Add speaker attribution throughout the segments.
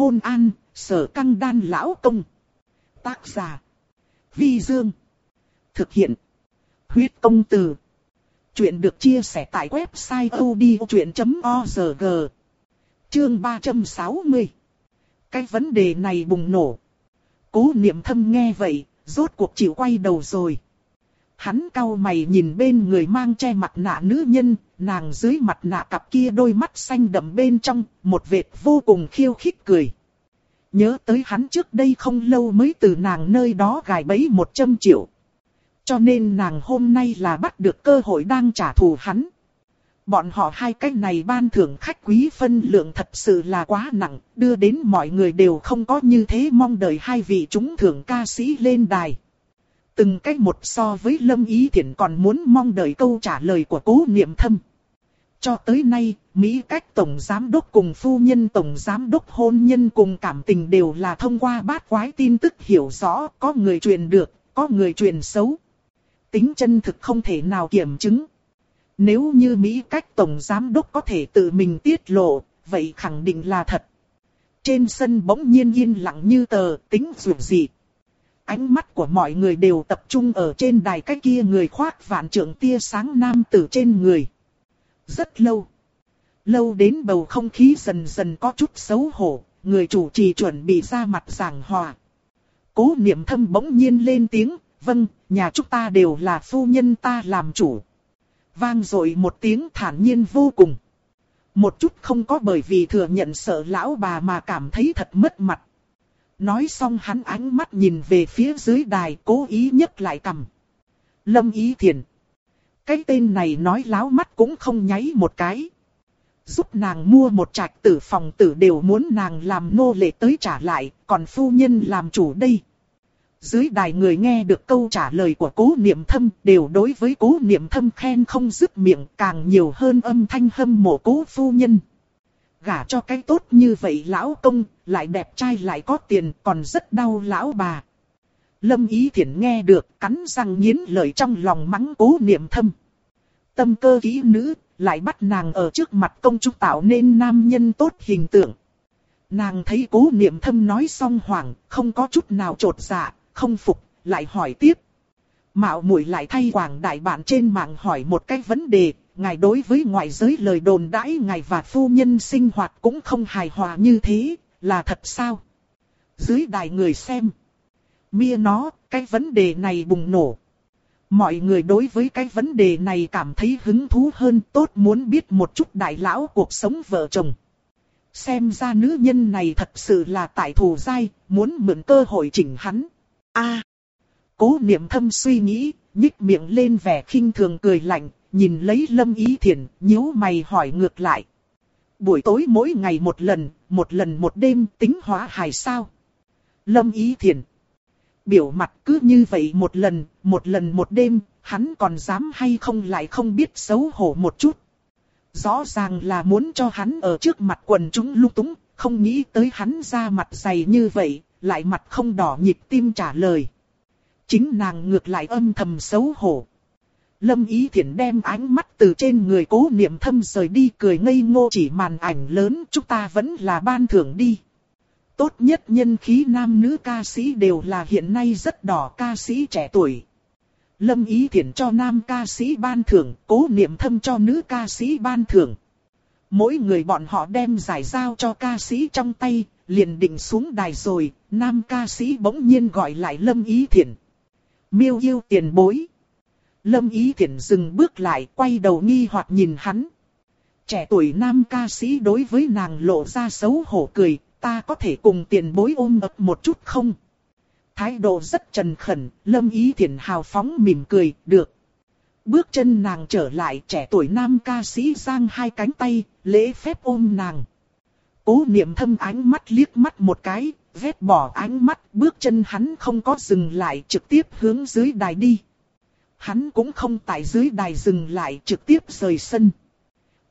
Speaker 1: hôn an, sở căng đan lão công. Tác giả. Vi Dương. Thực hiện. Huyết công từ. Chuyện được chia sẻ tại website odchuyện.org. Chương 360. Cái vấn đề này bùng nổ. Cố niệm thâm nghe vậy, rốt cuộc chịu quay đầu rồi. Hắn cau mày nhìn bên người mang che mặt nạ nữ nhân, nàng dưới mặt nạ cặp kia đôi mắt xanh đậm bên trong, một vệt vô cùng khiêu khích cười. Nhớ tới hắn trước đây không lâu mới từ nàng nơi đó gài bẫy một trăm triệu. Cho nên nàng hôm nay là bắt được cơ hội đang trả thù hắn. Bọn họ hai cái này ban thưởng khách quý phân lượng thật sự là quá nặng, đưa đến mọi người đều không có như thế mong đợi hai vị chúng thưởng ca sĩ lên đài. Từng cách một so với Lâm Ý Thiển còn muốn mong đợi câu trả lời của cố niệm thâm. Cho tới nay, Mỹ cách Tổng Giám Đốc cùng Phu Nhân Tổng Giám Đốc hôn nhân cùng cảm tình đều là thông qua bát quái tin tức hiểu rõ có người truyền được, có người truyền xấu. Tính chân thực không thể nào kiểm chứng. Nếu như Mỹ cách Tổng Giám Đốc có thể tự mình tiết lộ, vậy khẳng định là thật. Trên sân bỗng nhiên yên lặng như tờ, tính dù gì. Ánh mắt của mọi người đều tập trung ở trên đài cái kia người khoác vạn trượng tia sáng nam tử trên người. Rất lâu. Lâu đến bầu không khí dần dần có chút xấu hổ, người chủ trì chuẩn bị ra mặt giảng hòa. Cố niệm thâm bỗng nhiên lên tiếng, vâng, nhà chúng ta đều là phu nhân ta làm chủ. Vang rồi một tiếng thản nhiên vô cùng. Một chút không có bởi vì thừa nhận sợ lão bà mà cảm thấy thật mất mặt. Nói xong hắn ánh mắt nhìn về phía dưới đài cố ý nhấc lại cầm. Lâm Ý Thiền. Cái tên này nói láo mắt cũng không nháy một cái. Giúp nàng mua một trạch tử phòng tử đều muốn nàng làm nô lệ tới trả lại, còn phu nhân làm chủ đây. Dưới đài người nghe được câu trả lời của cố niệm thâm đều đối với cố niệm thâm khen không dứt miệng càng nhiều hơn âm thanh hâm mộ cố phu nhân. Gả cho cái tốt như vậy lão công, lại đẹp trai lại có tiền còn rất đau lão bà. Lâm Ý Thiển nghe được cắn răng nghiến lời trong lòng mắng cố niệm thâm. Tâm cơ kỹ nữ, lại bắt nàng ở trước mặt công chúng tạo nên nam nhân tốt hình tượng. Nàng thấy cố niệm thâm nói xong hoảng, không có chút nào trột dạ, không phục, lại hỏi tiếp. Mạo muội lại thay quảng đại bạn trên mạng hỏi một cái vấn đề, ngài đối với ngoại giới lời đồn đãi ngài và phu nhân sinh hoạt cũng không hài hòa như thế, là thật sao? Dưới đài người xem. Mia nó, cái vấn đề này bùng nổ. Mọi người đối với cái vấn đề này cảm thấy hứng thú hơn tốt muốn biết một chút đại lão cuộc sống vợ chồng. Xem ra nữ nhân này thật sự là tại thù dai, muốn mượn cơ hội chỉnh hắn. a Cố niệm thâm suy nghĩ, nhích miệng lên vẻ khinh thường cười lạnh, nhìn lấy lâm ý thiền, nhíu mày hỏi ngược lại. Buổi tối mỗi ngày một lần, một lần một đêm tính hóa hài sao? Lâm ý thiền. Biểu mặt cứ như vậy một lần, một lần một đêm, hắn còn dám hay không lại không biết xấu hổ một chút. Rõ ràng là muốn cho hắn ở trước mặt quần chúng lung túng, không nghĩ tới hắn ra mặt dày như vậy, lại mặt không đỏ nhịp tim trả lời. Chính nàng ngược lại âm thầm xấu hổ. Lâm Ý Thiển đem ánh mắt từ trên người cố niệm thâm rời đi cười ngây ngô chỉ màn ảnh lớn chúng ta vẫn là ban thưởng đi. Tốt nhất nhân khí nam nữ ca sĩ đều là hiện nay rất đỏ ca sĩ trẻ tuổi. Lâm Ý Thiển cho nam ca sĩ ban thưởng, cố niệm thâm cho nữ ca sĩ ban thưởng. Mỗi người bọn họ đem giải giao cho ca sĩ trong tay, liền định xuống đài rồi, nam ca sĩ bỗng nhiên gọi lại Lâm Ý Thiển. Miêu yêu tiền bối. Lâm Ý Thiển dừng bước lại, quay đầu nghi hoặc nhìn hắn. Trẻ tuổi nam ca sĩ đối với nàng lộ ra xấu hổ cười, ta có thể cùng tiền bối ôm ấp một chút không? Thái độ rất trần khẩn, Lâm Ý Thiển hào phóng mỉm cười, được. Bước chân nàng trở lại trẻ tuổi nam ca sĩ giang hai cánh tay, lễ phép ôm nàng. Cố niệm thâm ánh mắt liếc mắt một cái, vét bỏ ánh mắt, bước chân hắn không có dừng lại trực tiếp hướng dưới đài đi. Hắn cũng không tại dưới đài dừng lại trực tiếp rời sân.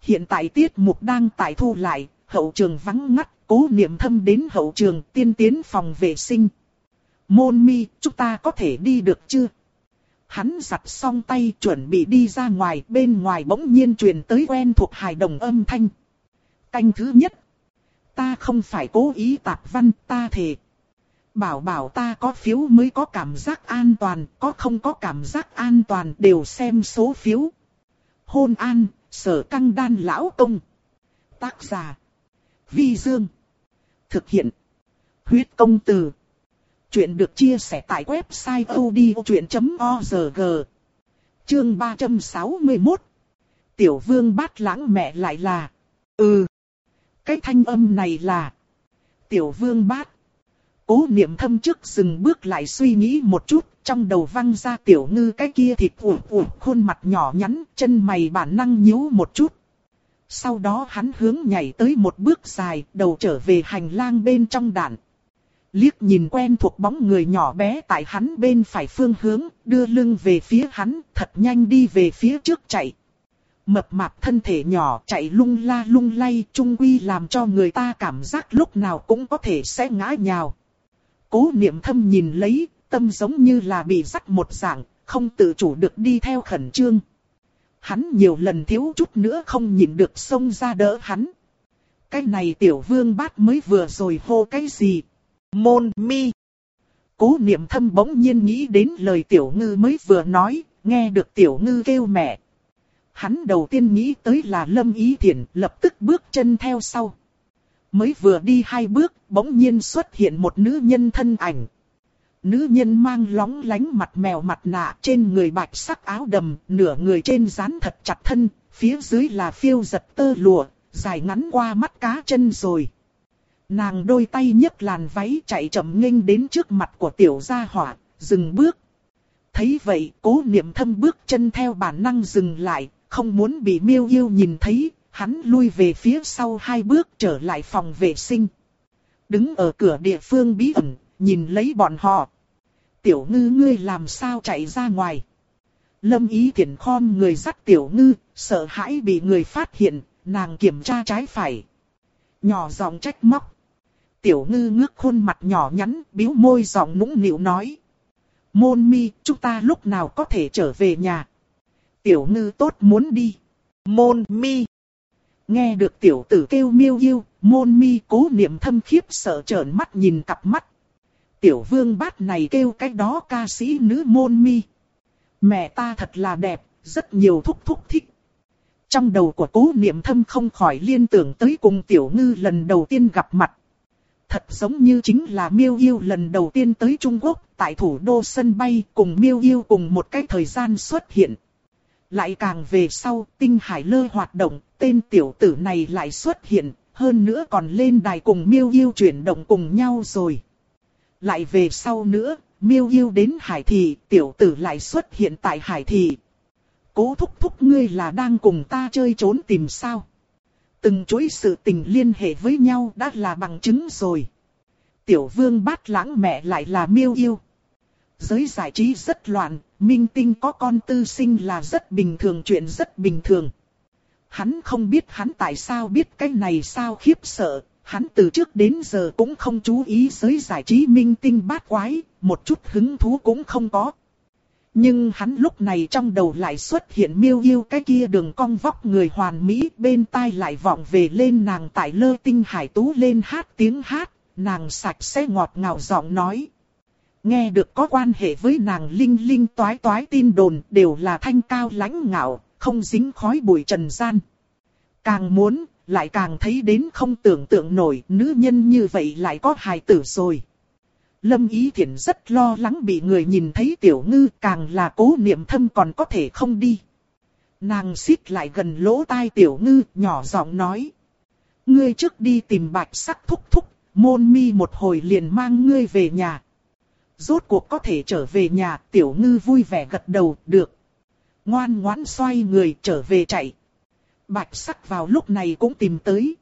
Speaker 1: Hiện tại tiết mục đang tại thu lại, hậu trường vắng ngắt, cố niệm thâm đến hậu trường tiên tiến phòng vệ sinh. Môn mi, chúng ta có thể đi được chưa? Hắn giặt xong tay chuẩn bị đi ra ngoài, bên ngoài bỗng nhiên truyền tới quen thuộc hài đồng âm thanh. Canh thứ nhất ta không phải cố ý tạp văn, ta thề. Bảo bảo ta có phiếu mới có cảm giác an toàn, có không có cảm giác an toàn đều xem số phiếu. Hôn an, sở căng đan lão công. Tác giả. Vi Dương. Thực hiện. Huyết công từ. Chuyện được chia sẻ tại website odchuyện.org. Chương 361. Tiểu vương bát lãng mẹ lại là. Ừ. Cái thanh âm này là. Tiểu vương bát. Cố niệm thâm trước dừng bước lại suy nghĩ một chút, trong đầu văng ra tiểu ngư cái kia thịt ủ ủ khuôn mặt nhỏ nhắn, chân mày bản năng nhíu một chút. Sau đó hắn hướng nhảy tới một bước dài, đầu trở về hành lang bên trong đạn. Liếc nhìn quen thuộc bóng người nhỏ bé tại hắn bên phải phương hướng, đưa lưng về phía hắn, thật nhanh đi về phía trước chạy. Mập mạp thân thể nhỏ chạy lung la lung lay, trung quy làm cho người ta cảm giác lúc nào cũng có thể sẽ ngã nhào. Cố niệm thâm nhìn lấy, tâm giống như là bị rắc một dạng, không tự chủ được đi theo khẩn trương. Hắn nhiều lần thiếu chút nữa không nhìn được xông ra đỡ hắn. Cái này tiểu vương bát mới vừa rồi hô cái gì? Môn mi. Cố niệm thâm bỗng nhiên nghĩ đến lời tiểu ngư mới vừa nói, nghe được tiểu ngư kêu mẹ. Hắn đầu tiên nghĩ tới là lâm ý thiện, lập tức bước chân theo sau. Mới vừa đi hai bước, bỗng nhiên xuất hiện một nữ nhân thân ảnh. Nữ nhân mang lóng lánh mặt mèo mặt nạ trên người bạch sắc áo đầm, nửa người trên dán thật chặt thân, phía dưới là phiêu giật tơ lụa, dài ngắn qua mắt cá chân rồi. Nàng đôi tay nhấc làn váy chạy chậm nghênh đến trước mặt của tiểu gia hỏa, dừng bước. Thấy vậy, cố niệm thâm bước chân theo bản năng dừng lại, không muốn bị miêu yêu nhìn thấy, hắn lui về phía sau hai bước trở lại phòng vệ sinh. Đứng ở cửa địa phương bí ẩn, nhìn lấy bọn họ. Tiểu ngư ngươi làm sao chạy ra ngoài. Lâm ý thiện khom người dắt tiểu ngư, sợ hãi bị người phát hiện, nàng kiểm tra trái phải. Nhỏ giọng trách móc. Tiểu ngư ngước khuôn mặt nhỏ nhắn, biếu môi giọng nũng nịu nói. Môn mi, chúng ta lúc nào có thể trở về nhà. Tiểu ngư tốt muốn đi. Môn mi. Nghe được tiểu tử kêu miêu yêu, môn mi cố niệm thâm khiếp sợ trợn mắt nhìn cặp mắt. Tiểu vương bát này kêu cái đó ca sĩ nữ môn mi. Mẹ ta thật là đẹp, rất nhiều thúc thúc thích. Trong đầu của cố niệm thâm không khỏi liên tưởng tới cùng tiểu ngư lần đầu tiên gặp mặt. Thật giống như chính là miêu yêu lần đầu tiên tới Trung Quốc, tại thủ đô sân bay cùng miêu yêu cùng một cái thời gian xuất hiện. Lại càng về sau, tinh hải lơ hoạt động, tên tiểu tử này lại xuất hiện, hơn nữa còn lên đài cùng miêu yêu chuyển động cùng nhau rồi. Lại về sau nữa, miêu yêu đến hải thị, tiểu tử lại xuất hiện tại hải thị. Cố thúc thúc ngươi là đang cùng ta chơi trốn tìm sao? Từng chuỗi sự tình liên hệ với nhau đã là bằng chứng rồi. Tiểu vương bát lãng mẹ lại là miêu yêu. Giới giải trí rất loạn, minh tinh có con tư sinh là rất bình thường chuyện rất bình thường. Hắn không biết hắn tại sao biết cái này sao khiếp sợ, hắn từ trước đến giờ cũng không chú ý giới giải trí minh tinh bát quái, một chút hứng thú cũng không có. Nhưng hắn lúc này trong đầu lại xuất hiện miêu yêu cái kia đường cong vóc người hoàn mỹ bên tai lại vọng về lên nàng tại lơ tinh hải tú lên hát tiếng hát, nàng sạch sẽ ngọt ngào giọng nói. Nghe được có quan hệ với nàng linh linh toái toái tin đồn đều là thanh cao lãnh ngạo, không dính khói bụi trần gian. Càng muốn, lại càng thấy đến không tưởng tượng nổi nữ nhân như vậy lại có hài tử rồi. Lâm Ý Thiển rất lo lắng bị người nhìn thấy tiểu ngư càng là cố niệm thâm còn có thể không đi. Nàng xít lại gần lỗ tai tiểu ngư nhỏ giọng nói. Ngươi trước đi tìm bạch sắc thúc thúc, môn mi một hồi liền mang ngươi về nhà. Rốt cuộc có thể trở về nhà, tiểu ngư vui vẻ gật đầu, được. Ngoan ngoãn xoay người trở về chạy. Bạch sắc vào lúc này cũng tìm tới.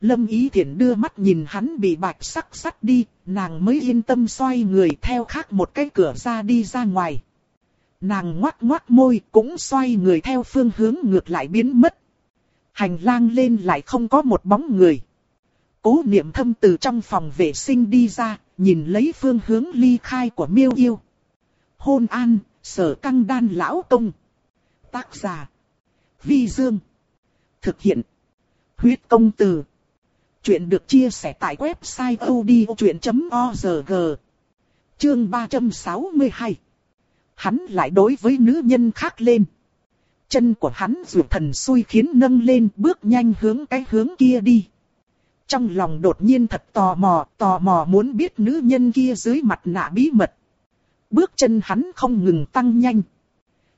Speaker 1: Lâm Ý Thiển đưa mắt nhìn hắn bị bạch sắc sắt đi, nàng mới yên tâm xoay người theo khác một cái cửa ra đi ra ngoài. Nàng ngoác ngoác môi cũng xoay người theo phương hướng ngược lại biến mất. Hành lang lên lại không có một bóng người. Cố niệm thâm từ trong phòng vệ sinh đi ra, nhìn lấy phương hướng ly khai của miêu yêu. Hôn an, sở căng đan lão công. Tác giả. Vi Dương. Thực hiện. Huyết công từ. Chuyện được chia sẻ tại website odchuyện.org. Chương 362. Hắn lại đối với nữ nhân khác lên. Chân của hắn dù thần xui khiến nâng lên bước nhanh hướng cái hướng kia đi. Trong lòng đột nhiên thật tò mò, tò mò muốn biết nữ nhân kia dưới mặt nạ bí mật. Bước chân hắn không ngừng tăng nhanh.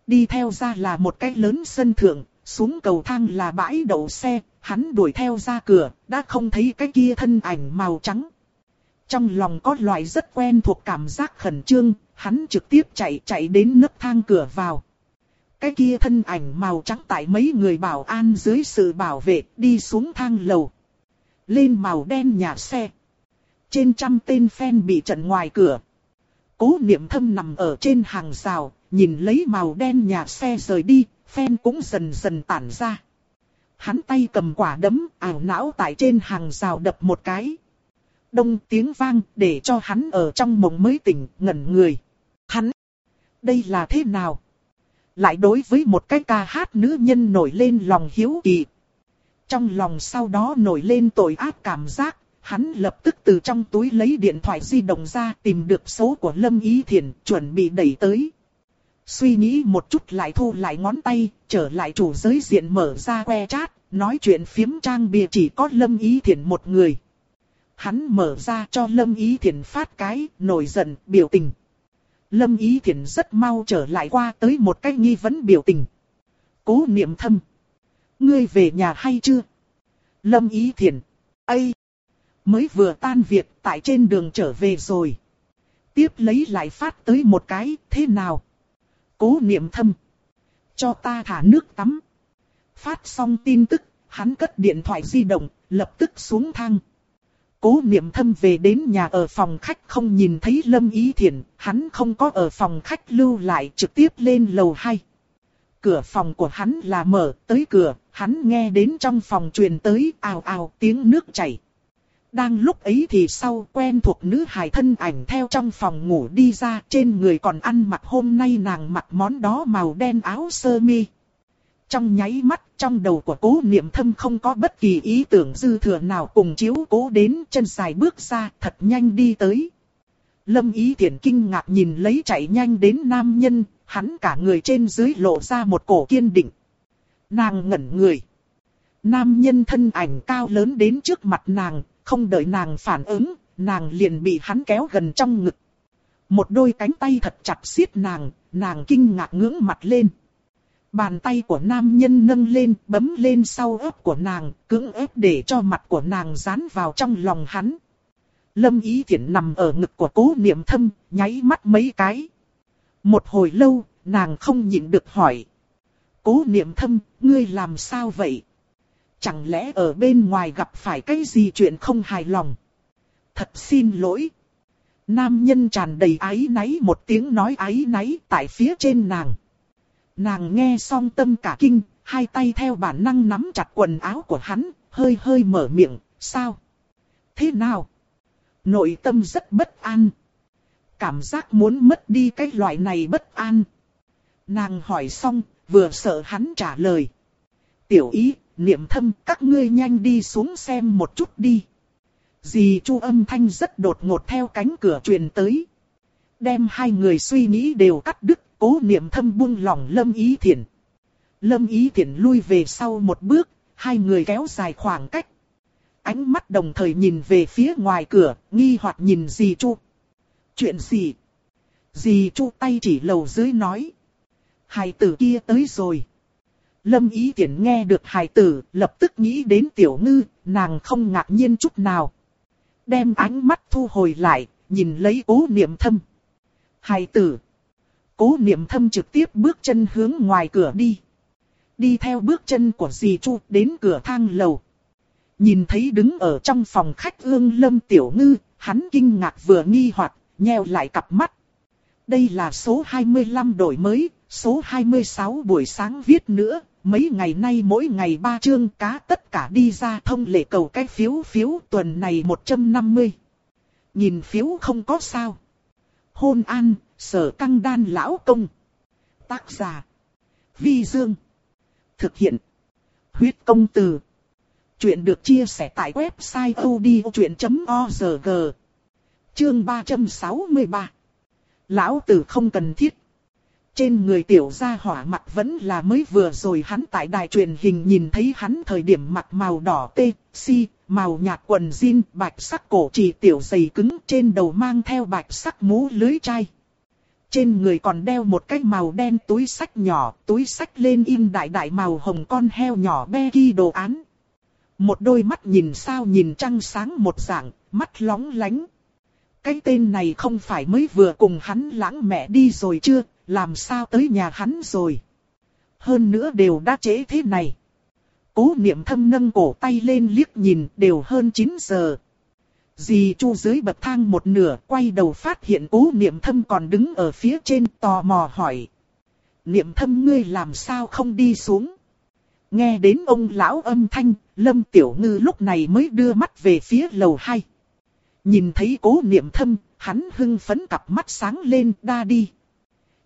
Speaker 1: Đi theo ra là một cái lớn sân thượng, xuống cầu thang là bãi đậu xe, hắn đuổi theo ra cửa, đã không thấy cái kia thân ảnh màu trắng. Trong lòng có loại rất quen thuộc cảm giác khẩn trương, hắn trực tiếp chạy chạy đến nấc thang cửa vào. Cái kia thân ảnh màu trắng tại mấy người bảo an dưới sự bảo vệ đi xuống thang lầu. Lên màu đen nhà xe. Trên trăm tên phen bị trận ngoài cửa. Cố niệm thâm nằm ở trên hàng rào, nhìn lấy màu đen nhà xe rời đi, phen cũng dần dần tản ra. Hắn tay cầm quả đấm, ảo não tại trên hàng rào đập một cái. Đông tiếng vang để cho hắn ở trong mộng mới tỉnh, ngẩn người. Hắn, đây là thế nào? Lại đối với một cái ca hát nữ nhân nổi lên lòng hiếu kỳ. Trong lòng sau đó nổi lên tội ác cảm giác, hắn lập tức từ trong túi lấy điện thoại di động ra tìm được số của Lâm Ý Thiển, chuẩn bị đẩy tới. Suy nghĩ một chút lại thu lại ngón tay, trở lại chủ giới diện mở ra que chat, nói chuyện phiếm trang bìa chỉ có Lâm Ý Thiển một người. Hắn mở ra cho Lâm Ý Thiển phát cái, nổi giận, biểu tình. Lâm Ý Thiển rất mau trở lại qua tới một cái nghi vấn biểu tình. Cố niệm thâm. Ngươi về nhà hay chưa? Lâm Ý thiền, Ây! Mới vừa tan việc tại trên đường trở về rồi. Tiếp lấy lại phát tới một cái, thế nào? Cố niệm thâm. Cho ta thả nước tắm. Phát xong tin tức, hắn cất điện thoại di động, lập tức xuống thang. Cố niệm thâm về đến nhà ở phòng khách không nhìn thấy Lâm Ý Thiển, hắn không có ở phòng khách lưu lại trực tiếp lên lầu 2. Cửa phòng của hắn là mở, tới cửa, hắn nghe đến trong phòng truyền tới ào ào tiếng nước chảy. Đang lúc ấy thì sau quen thuộc nữ hài thân ảnh theo trong phòng ngủ đi ra trên người còn ăn mặc hôm nay nàng mặc món đó màu đen áo sơ mi. Trong nháy mắt trong đầu của cố niệm thâm không có bất kỳ ý tưởng dư thừa nào cùng chiếu cố đến chân dài bước ra thật nhanh đi tới. Lâm ý thiện kinh ngạc nhìn lấy chạy nhanh đến nam nhân, hắn cả người trên dưới lộ ra một cổ kiên định. Nàng ngẩn người. Nam nhân thân ảnh cao lớn đến trước mặt nàng, không đợi nàng phản ứng, nàng liền bị hắn kéo gần trong ngực. Một đôi cánh tay thật chặt siết nàng, nàng kinh ngạc ngưỡng mặt lên. Bàn tay của nam nhân nâng lên, bấm lên sau ớt của nàng, cưỡng ép để cho mặt của nàng dán vào trong lòng hắn. Lâm Ý thiện nằm ở ngực của cố niệm thâm, nháy mắt mấy cái. Một hồi lâu, nàng không nhịn được hỏi. Cố niệm thâm, ngươi làm sao vậy? Chẳng lẽ ở bên ngoài gặp phải cái gì chuyện không hài lòng? Thật xin lỗi. Nam nhân tràn đầy ái náy một tiếng nói ái náy tại phía trên nàng. Nàng nghe xong tâm cả kinh, hai tay theo bản năng nắm chặt quần áo của hắn, hơi hơi mở miệng, sao? Thế nào? Nội tâm rất bất an. Cảm giác muốn mất đi cái loại này bất an. Nàng hỏi xong, vừa sợ hắn trả lời. Tiểu ý, niệm thâm, các ngươi nhanh đi xuống xem một chút đi. Dì chu âm thanh rất đột ngột theo cánh cửa truyền tới. Đem hai người suy nghĩ đều cắt đứt, cố niệm thâm buông lỏng lâm ý thiện. Lâm ý thiện lui về sau một bước, hai người kéo dài khoảng cách. Ánh mắt đồng thời nhìn về phía ngoài cửa, nghi hoặc nhìn dì chu. Chuyện gì? Dì chu tay chỉ lầu dưới nói. Hải tử kia tới rồi. Lâm ý tiện nghe được hài tử, lập tức nghĩ đến tiểu ngư, nàng không ngạc nhiên chút nào. Đem ánh mắt thu hồi lại, nhìn lấy cố niệm thâm. Hài tử. Cố niệm thâm trực tiếp bước chân hướng ngoài cửa đi. Đi theo bước chân của dì Chu đến cửa thang lầu. Nhìn thấy đứng ở trong phòng khách ương lâm tiểu ngư, hắn kinh ngạc vừa nghi hoặc nheo lại cặp mắt. Đây là số 25 đổi mới, số 26 buổi sáng viết nữa, mấy ngày nay mỗi ngày ba chương cá tất cả đi ra thông lệ cầu cái phiếu phiếu tuần này 150. Nhìn phiếu không có sao. Hôn an, sở căng đan lão công. Tác giả. Vi Dương. Thực hiện. Huyết công từ. Chuyện được chia sẻ tại website odchuyện.org. Chương 363. Lão tử không cần thiết. Trên người tiểu gia hỏa mặt vẫn là mới vừa rồi hắn tại đài truyền hình nhìn thấy hắn thời điểm mặt màu đỏ tê, si, màu nhạt quần jean, bạch sắc cổ chỉ tiểu dày cứng trên đầu mang theo bạch sắc mũ lưới chai. Trên người còn đeo một cái màu đen túi sách nhỏ, túi sách lên in đại đại màu hồng con heo nhỏ be ghi đồ án. Một đôi mắt nhìn sao nhìn trăng sáng một dạng, mắt lóng lánh. Cái tên này không phải mới vừa cùng hắn lãng mẹ đi rồi chưa, làm sao tới nhà hắn rồi. Hơn nữa đều đã trễ thế này. Cố niệm thâm nâng cổ tay lên liếc nhìn đều hơn 9 giờ. Dì chu dưới bậc thang một nửa quay đầu phát hiện cố niệm thâm còn đứng ở phía trên tò mò hỏi. Niệm thâm ngươi làm sao không đi xuống? Nghe đến ông lão âm thanh, Lâm Tiểu Ngư lúc này mới đưa mắt về phía lầu hai. Nhìn thấy cố niệm thâm, hắn hưng phấn cặp mắt sáng lên đa đi.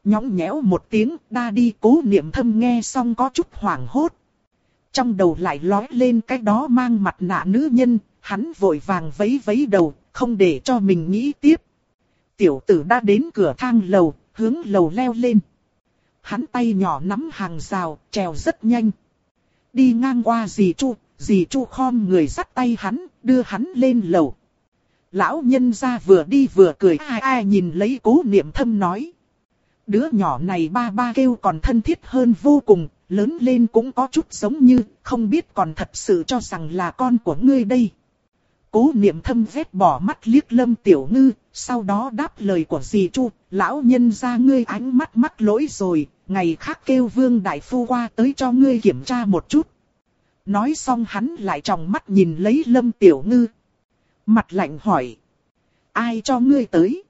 Speaker 1: Nhõng nhẽo một tiếng đa đi cố niệm thâm nghe xong có chút hoảng hốt. Trong đầu lại lói lên cái đó mang mặt nạ nữ nhân, hắn vội vàng vấy vấy đầu, không để cho mình nghĩ tiếp. Tiểu tử đã đến cửa thang lầu, hướng lầu leo lên. Hắn tay nhỏ nắm hàng rào, trèo rất nhanh. Đi ngang qua dì Chu, dì Chu khom người dắt tay hắn, đưa hắn lên lầu. Lão nhân ra vừa đi vừa cười ai ai nhìn lấy cố niệm thâm nói. Đứa nhỏ này ba ba kêu còn thân thiết hơn vô cùng, lớn lên cũng có chút giống như, không biết còn thật sự cho rằng là con của ngươi đây. Cố niệm thâm vét bỏ mắt liếc lâm tiểu ngư, sau đó đáp lời của dì chu, lão nhân ra ngươi ánh mắt mắc lỗi rồi, ngày khác kêu vương đại phu qua tới cho ngươi kiểm tra một chút. Nói xong hắn lại tròng mắt nhìn lấy lâm tiểu ngư. Mặt lạnh hỏi. Ai cho ngươi tới?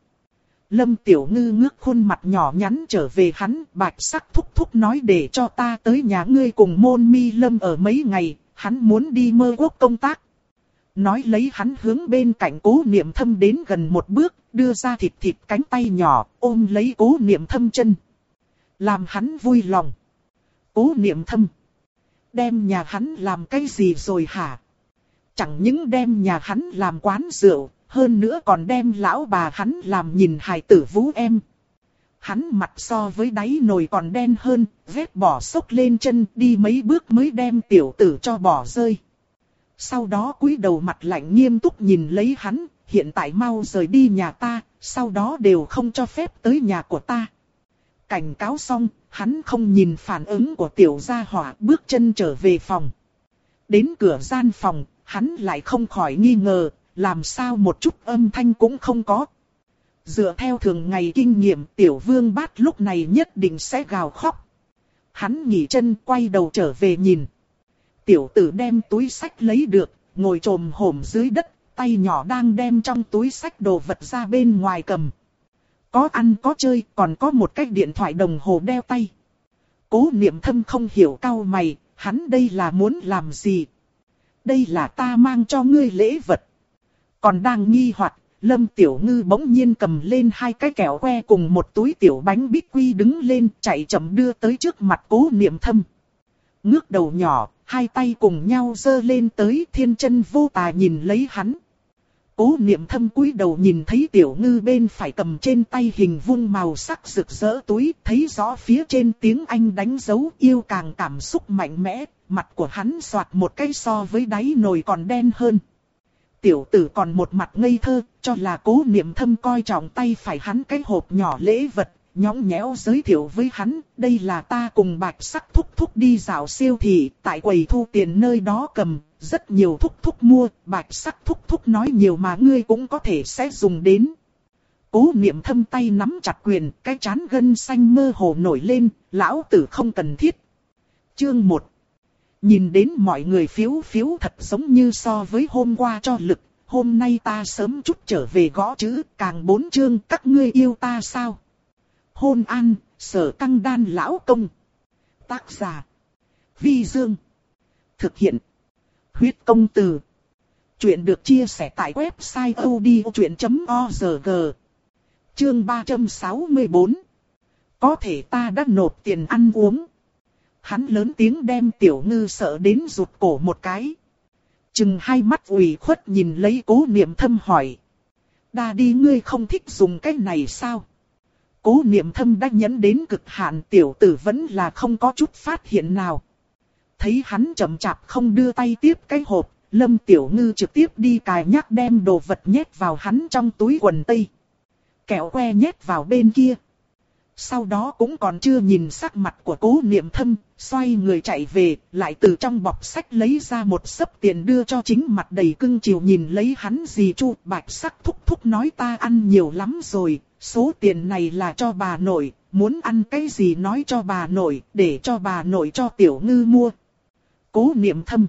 Speaker 1: Lâm Tiểu Ngư ngước khuôn mặt nhỏ nhắn trở về hắn, bạch sắc thúc thúc nói để cho ta tới nhà ngươi cùng môn mi lâm ở mấy ngày, hắn muốn đi mơ quốc công tác. Nói lấy hắn hướng bên cạnh cố niệm thâm đến gần một bước, đưa ra thịt thịt cánh tay nhỏ, ôm lấy cố niệm thâm chân. Làm hắn vui lòng. Cố niệm thâm. Đem nhà hắn làm cái gì rồi hả? Chẳng những đem nhà hắn làm quán rượu, hơn nữa còn đem lão bà hắn làm nhìn hài tử vũ em. Hắn mặt so với đáy nồi còn đen hơn, vết bỏ sốc lên chân đi mấy bước mới đem tiểu tử cho bỏ rơi. Sau đó cúi đầu mặt lạnh nghiêm túc nhìn lấy hắn, hiện tại mau rời đi nhà ta, sau đó đều không cho phép tới nhà của ta. Cảnh cáo xong, hắn không nhìn phản ứng của tiểu gia hỏa bước chân trở về phòng. Đến cửa gian phòng, hắn lại không khỏi nghi ngờ, làm sao một chút âm thanh cũng không có. Dựa theo thường ngày kinh nghiệm tiểu vương bát lúc này nhất định sẽ gào khóc. Hắn nghỉ chân quay đầu trở về nhìn. Tiểu tử đem túi sách lấy được, ngồi trồm hổm dưới đất, tay nhỏ đang đem trong túi sách đồ vật ra bên ngoài cầm. Có ăn có chơi, còn có một cái điện thoại đồng hồ đeo tay. Cố niệm thâm không hiểu cao mày, hắn đây là muốn làm gì? Đây là ta mang cho ngươi lễ vật. Còn đang nghi hoặc, Lâm Tiểu Ngư bỗng nhiên cầm lên hai cái kẹo que cùng một túi tiểu bánh bít quy đứng lên chạy chậm đưa tới trước mặt cố niệm thâm. Ngước đầu nhỏ, hai tay cùng nhau dơ lên tới thiên chân vô tà nhìn lấy hắn. Cố niệm thâm cúi đầu nhìn thấy tiểu ngư bên phải cầm trên tay hình vuông màu sắc rực rỡ túi, thấy rõ phía trên tiếng Anh đánh dấu yêu càng cảm xúc mạnh mẽ, mặt của hắn soạt một cái so với đáy nồi còn đen hơn tiểu tử còn một mặt ngây thơ, cho là cố niệm thâm coi trọng tay phải hắn cái hộp nhỏ lễ vật, nhõng nhẽo giới thiệu với hắn, đây là ta cùng bạch sắc thúc thúc đi dạo siêu thị, tại quầy thu tiền nơi đó cầm, rất nhiều thúc thúc mua, bạch sắc thúc thúc nói nhiều mà ngươi cũng có thể sẽ dùng đến. Cố niệm thâm tay nắm chặt quyền, cái chán gân xanh mơ hồ nổi lên, lão tử không cần thiết. Chương 1 Nhìn đến mọi người phiếu phiếu thật giống như so với hôm qua cho lực, hôm nay ta sớm chút trở về gõ chữ, càng bốn chương các ngươi yêu ta sao? Hôn an, sở căng đan lão công. Tác giả. Vi Dương. Thực hiện. Huyết công từ. Chuyện được chia sẻ tại website odchuyện.org. Chương 364. Có thể ta đã nộp tiền ăn uống hắn lớn tiếng đem tiểu ngư sợ đến rụt cổ một cái. Chừng hai mắt ủy khuất nhìn lấy cố niệm thâm hỏi. Đa đi ngươi không thích dùng cái này sao? Cố niệm thâm đã nhấn đến cực hạn tiểu tử vẫn là không có chút phát hiện nào. Thấy hắn chậm chạp không đưa tay tiếp cái hộp, Lâm Tiểu Ngư trực tiếp đi cài nhắc đem đồ vật nhét vào hắn trong túi quần tây. Kẹo que nhét vào bên kia. Sau đó cũng còn chưa nhìn sắc mặt của cố niệm thâm, xoay người chạy về, lại từ trong bọc sách lấy ra một sấp tiền đưa cho chính mặt đầy cưng chiều nhìn lấy hắn gì chu bạch sắc thúc thúc nói ta ăn nhiều lắm rồi, số tiền này là cho bà nội, muốn ăn cái gì nói cho bà nội, để cho bà nội cho tiểu ngư mua. Cố niệm thâm.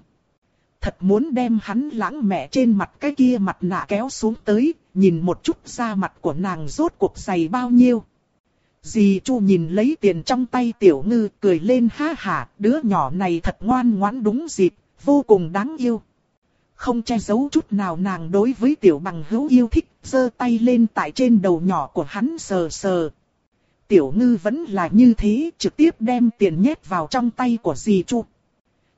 Speaker 1: Thật muốn đem hắn lãng mẹ trên mặt cái kia mặt nạ kéo xuống tới, nhìn một chút da mặt của nàng rốt cuộc dày bao nhiêu. Dì Chu nhìn lấy tiền trong tay tiểu ngư cười lên ha hả, đứa nhỏ này thật ngoan ngoãn đúng dịp, vô cùng đáng yêu. Không che giấu chút nào nàng đối với tiểu bằng hữu yêu thích, giơ tay lên tại trên đầu nhỏ của hắn sờ sờ. Tiểu ngư vẫn là như thế, trực tiếp đem tiền nhét vào trong tay của dì Chu.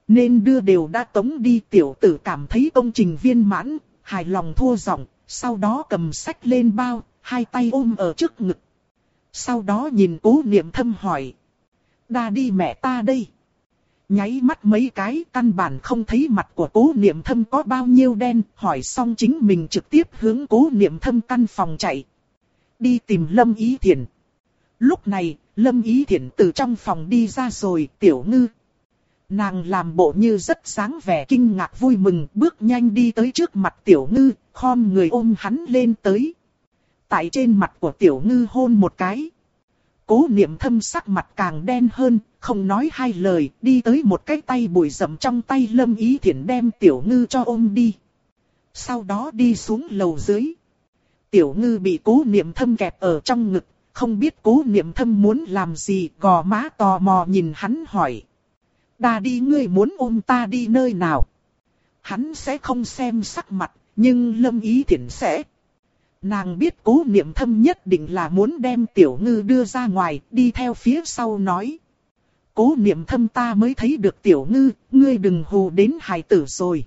Speaker 1: Nên đưa đều đã tống đi tiểu tử cảm thấy công trình viên mãn, hài lòng thua giọng, sau đó cầm sách lên bao, hai tay ôm ở trước ngực. Sau đó nhìn cố niệm thâm hỏi. Đa đi mẹ ta đây. Nháy mắt mấy cái căn bản không thấy mặt của cố niệm thâm có bao nhiêu đen, hỏi xong chính mình trực tiếp hướng cố niệm thâm căn phòng chạy. Đi tìm Lâm Ý Thiển. Lúc này, Lâm Ý Thiển từ trong phòng đi ra rồi, tiểu ngư. Nàng làm bộ như rất sáng vẻ kinh ngạc vui mừng, bước nhanh đi tới trước mặt tiểu ngư, khom người ôm hắn lên tới tại trên mặt của tiểu ngư hôn một cái. Cố niệm thâm sắc mặt càng đen hơn, không nói hai lời, đi tới một cái tay bùi rậm trong tay lâm ý thiện đem tiểu ngư cho ôm đi. Sau đó đi xuống lầu dưới. Tiểu ngư bị cố niệm thâm kẹp ở trong ngực, không biết cố niệm thâm muốn làm gì, gò má tò mò nhìn hắn hỏi. Đa đi ngươi muốn ôm ta đi nơi nào? Hắn sẽ không xem sắc mặt, nhưng lâm ý thiện sẽ. Nàng biết cố niệm thâm nhất định là muốn đem tiểu ngư đưa ra ngoài, đi theo phía sau nói. Cố niệm thâm ta mới thấy được tiểu ngư, ngươi đừng hù đến hài tử rồi.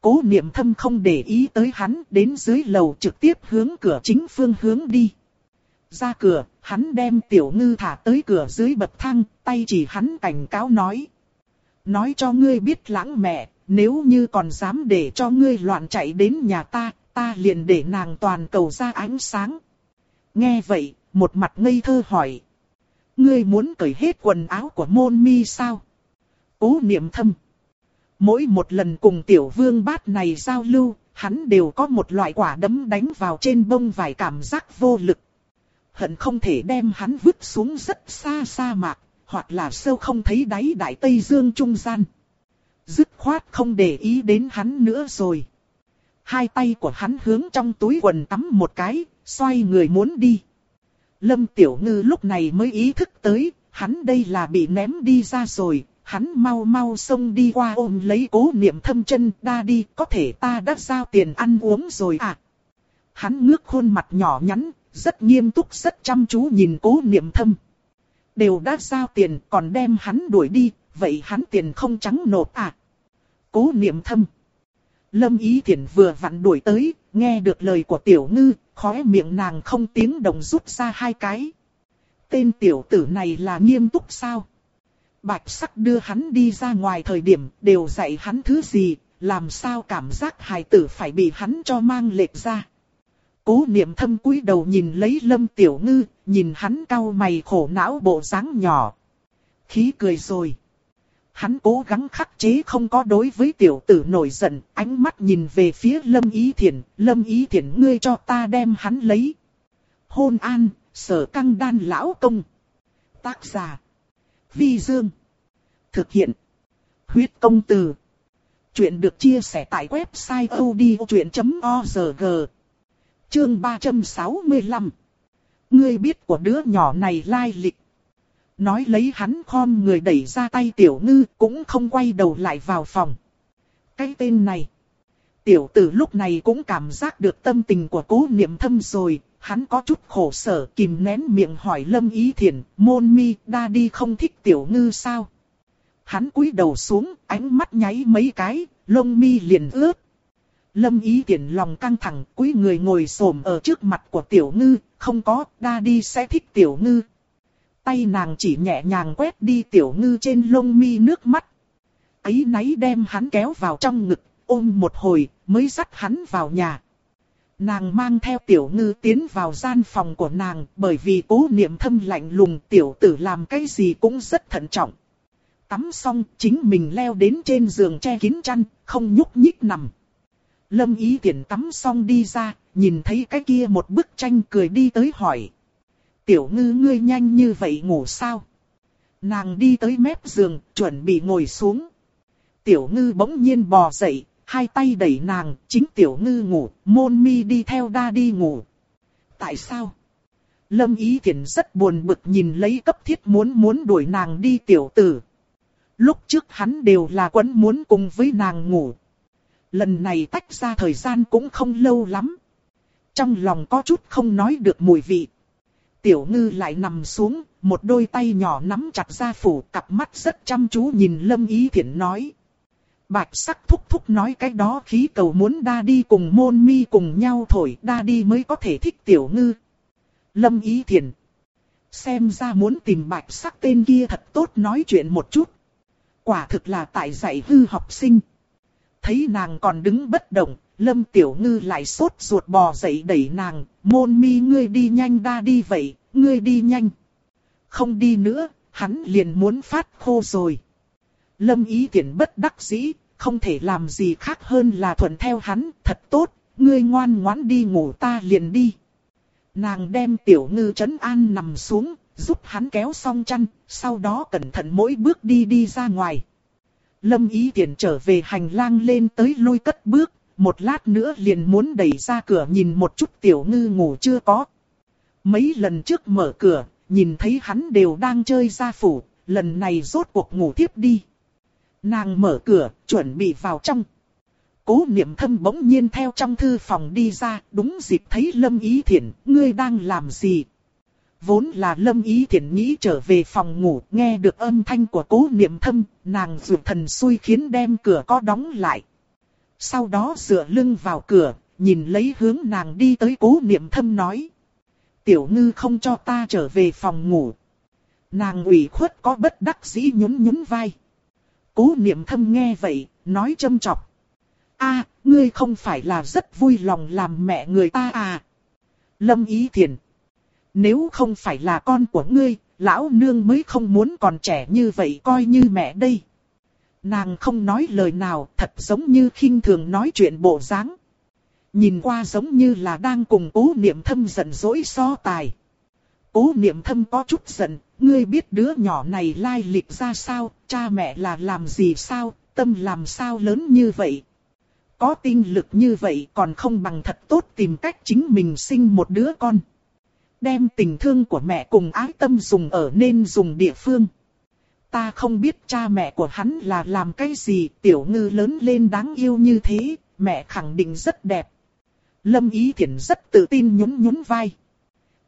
Speaker 1: Cố niệm thâm không để ý tới hắn, đến dưới lầu trực tiếp hướng cửa chính phương hướng đi. Ra cửa, hắn đem tiểu ngư thả tới cửa dưới bậc thang, tay chỉ hắn cảnh cáo nói. Nói cho ngươi biết lãng mẹ, nếu như còn dám để cho ngươi loạn chạy đến nhà ta, ta liền để nàng toàn cầu ra ánh sáng. Nghe vậy, một mặt ngây thơ hỏi. Ngươi muốn cởi hết quần áo của môn mi sao? Cố niệm thâm. Mỗi một lần cùng tiểu vương bát này giao lưu, hắn đều có một loại quả đấm đánh vào trên bông vài cảm giác vô lực. Hận không thể đem hắn vứt xuống rất xa xa mạc, hoặc là sâu không thấy đáy đại Tây Dương trung gian. Dứt khoát không để ý đến hắn nữa rồi hai tay của hắn hướng trong túi quần tắm một cái, xoay người muốn đi. Lâm Tiểu Ngư lúc này mới ý thức tới, hắn đây là bị ném đi ra rồi, hắn mau mau xông đi qua ôm lấy cố niệm thâm chân đa đi, có thể ta đã giao tiền ăn uống rồi à. Hắn ngước khuôn mặt nhỏ nhắn, rất nghiêm túc rất chăm chú nhìn cố niệm thâm. Đều đã giao tiền còn đem hắn đuổi đi, vậy hắn tiền không trắng nộp à. Cố niệm thâm. Lâm Ý Thiển vừa vặn đuổi tới, nghe được lời của tiểu ngư, khóe miệng nàng không tiếng đồng rút ra hai cái. Tên tiểu tử này là nghiêm túc sao? Bạch sắc đưa hắn đi ra ngoài thời điểm đều dạy hắn thứ gì, làm sao cảm giác hài tử phải bị hắn cho mang lệch ra. Cố niệm thâm cúi đầu nhìn lấy lâm tiểu ngư, nhìn hắn cau mày khổ não bộ dáng nhỏ. Khí cười rồi hắn cố gắng khắc chế không có đối với tiểu tử nổi giận, ánh mắt nhìn về phía Lâm Ý Thiển, Lâm Ý Thiển ngươi cho ta đem hắn lấy. Hôn an, sở căng đan lão công. Tác giả. Vi Dương. Thực hiện. Huyết công từ. Chuyện được chia sẻ tại website odchuyện.org. Chương 365. Ngươi biết của đứa nhỏ này lai lịch. Nói lấy hắn khom người đẩy ra tay tiểu ngư cũng không quay đầu lại vào phòng. Cái tên này. Tiểu tử lúc này cũng cảm giác được tâm tình của cố niệm thâm rồi. Hắn có chút khổ sở kìm nén miệng hỏi lâm ý thiền. Môn mi đa đi không thích tiểu ngư sao? Hắn cúi đầu xuống ánh mắt nháy mấy cái. lông mi liền ướt. Lâm ý tiện lòng căng thẳng, cúi người ngồi xổm ở trước mặt của tiểu ngư, không có, đa đi sẽ thích tiểu ngư. Tay nàng chỉ nhẹ nhàng quét đi tiểu ngư trên lông mi nước mắt. Ấy náy đem hắn kéo vào trong ngực, ôm một hồi, mới dắt hắn vào nhà. Nàng mang theo tiểu ngư tiến vào gian phòng của nàng bởi vì cố niệm thâm lạnh lùng tiểu tử làm cái gì cũng rất thận trọng. Tắm xong chính mình leo đến trên giường che kín chăn, không nhúc nhích nằm. Lâm ý tiện tắm xong đi ra, nhìn thấy cái kia một bức tranh cười đi tới hỏi. Tiểu ngư ngươi nhanh như vậy ngủ sao? Nàng đi tới mép giường, chuẩn bị ngồi xuống. Tiểu ngư bỗng nhiên bò dậy, hai tay đẩy nàng, chính tiểu ngư ngủ, môn mi đi theo đa đi ngủ. Tại sao? Lâm Ý Thiển rất buồn bực nhìn lấy cấp thiết muốn muốn đuổi nàng đi tiểu tử. Lúc trước hắn đều là quấn muốn cùng với nàng ngủ. Lần này tách ra thời gian cũng không lâu lắm. Trong lòng có chút không nói được mùi vị. Tiểu ngư lại nằm xuống, một đôi tay nhỏ nắm chặt ra phủ, cặp mắt rất chăm chú nhìn Lâm Ý Thiển nói. Bạch sắc thúc thúc nói cái đó khí cầu muốn đa đi cùng môn mi cùng nhau thổi đa đi mới có thể thích tiểu ngư. Lâm ý thiền. Xem ra muốn tìm bạch sắc tên kia thật tốt nói chuyện một chút. Quả thực là tại dạy hư học sinh. Thấy nàng còn đứng bất động, lâm tiểu ngư lại sốt ruột bò dậy đẩy nàng. Môn mi ngươi đi nhanh đa đi vậy, ngươi đi nhanh. Không đi nữa, hắn liền muốn phát khô rồi. Lâm ý tiện bất đắc dĩ, không thể làm gì khác hơn là thuận theo hắn, thật tốt, ngươi ngoan ngoãn đi ngủ ta liền đi. Nàng đem tiểu ngư trấn an nằm xuống, giúp hắn kéo xong chăn, sau đó cẩn thận mỗi bước đi đi ra ngoài. Lâm ý thiển trở về hành lang lên tới lôi cất bước, một lát nữa liền muốn đẩy ra cửa nhìn một chút tiểu ngư ngủ chưa có. Mấy lần trước mở cửa, nhìn thấy hắn đều đang chơi ra phủ, lần này rốt cuộc ngủ tiếp đi. Nàng mở cửa, chuẩn bị vào trong. Cố niệm thâm bỗng nhiên theo trong thư phòng đi ra, đúng dịp thấy Lâm Ý Thiển, ngươi đang làm gì? Vốn là Lâm Ý thiện nghĩ trở về phòng ngủ, nghe được âm thanh của cố niệm thâm, nàng dù thần xui khiến đem cửa có đóng lại. Sau đó dựa lưng vào cửa, nhìn lấy hướng nàng đi tới cố niệm thâm nói. Tiểu ngư không cho ta trở về phòng ngủ. Nàng ủy khuất có bất đắc dĩ nhún nhún vai. Cố niệm thâm nghe vậy, nói châm chọc. a ngươi không phải là rất vui lòng làm mẹ người ta à? Lâm ý thiền. Nếu không phải là con của ngươi, lão nương mới không muốn còn trẻ như vậy coi như mẹ đây. Nàng không nói lời nào, thật giống như khinh thường nói chuyện bộ dáng. Nhìn qua giống như là đang cùng cố niệm thâm giận dỗi so tài. Cố niệm thâm có chút giận, ngươi biết đứa nhỏ này lai lịch ra sao, cha mẹ là làm gì sao, tâm làm sao lớn như vậy. Có tinh lực như vậy còn không bằng thật tốt tìm cách chính mình sinh một đứa con. Đem tình thương của mẹ cùng ái tâm dùng ở nên dùng địa phương. Ta không biết cha mẹ của hắn là làm cái gì, tiểu ngư lớn lên đáng yêu như thế, mẹ khẳng định rất đẹp. Lâm Ý Thiển rất tự tin nhún nhún vai.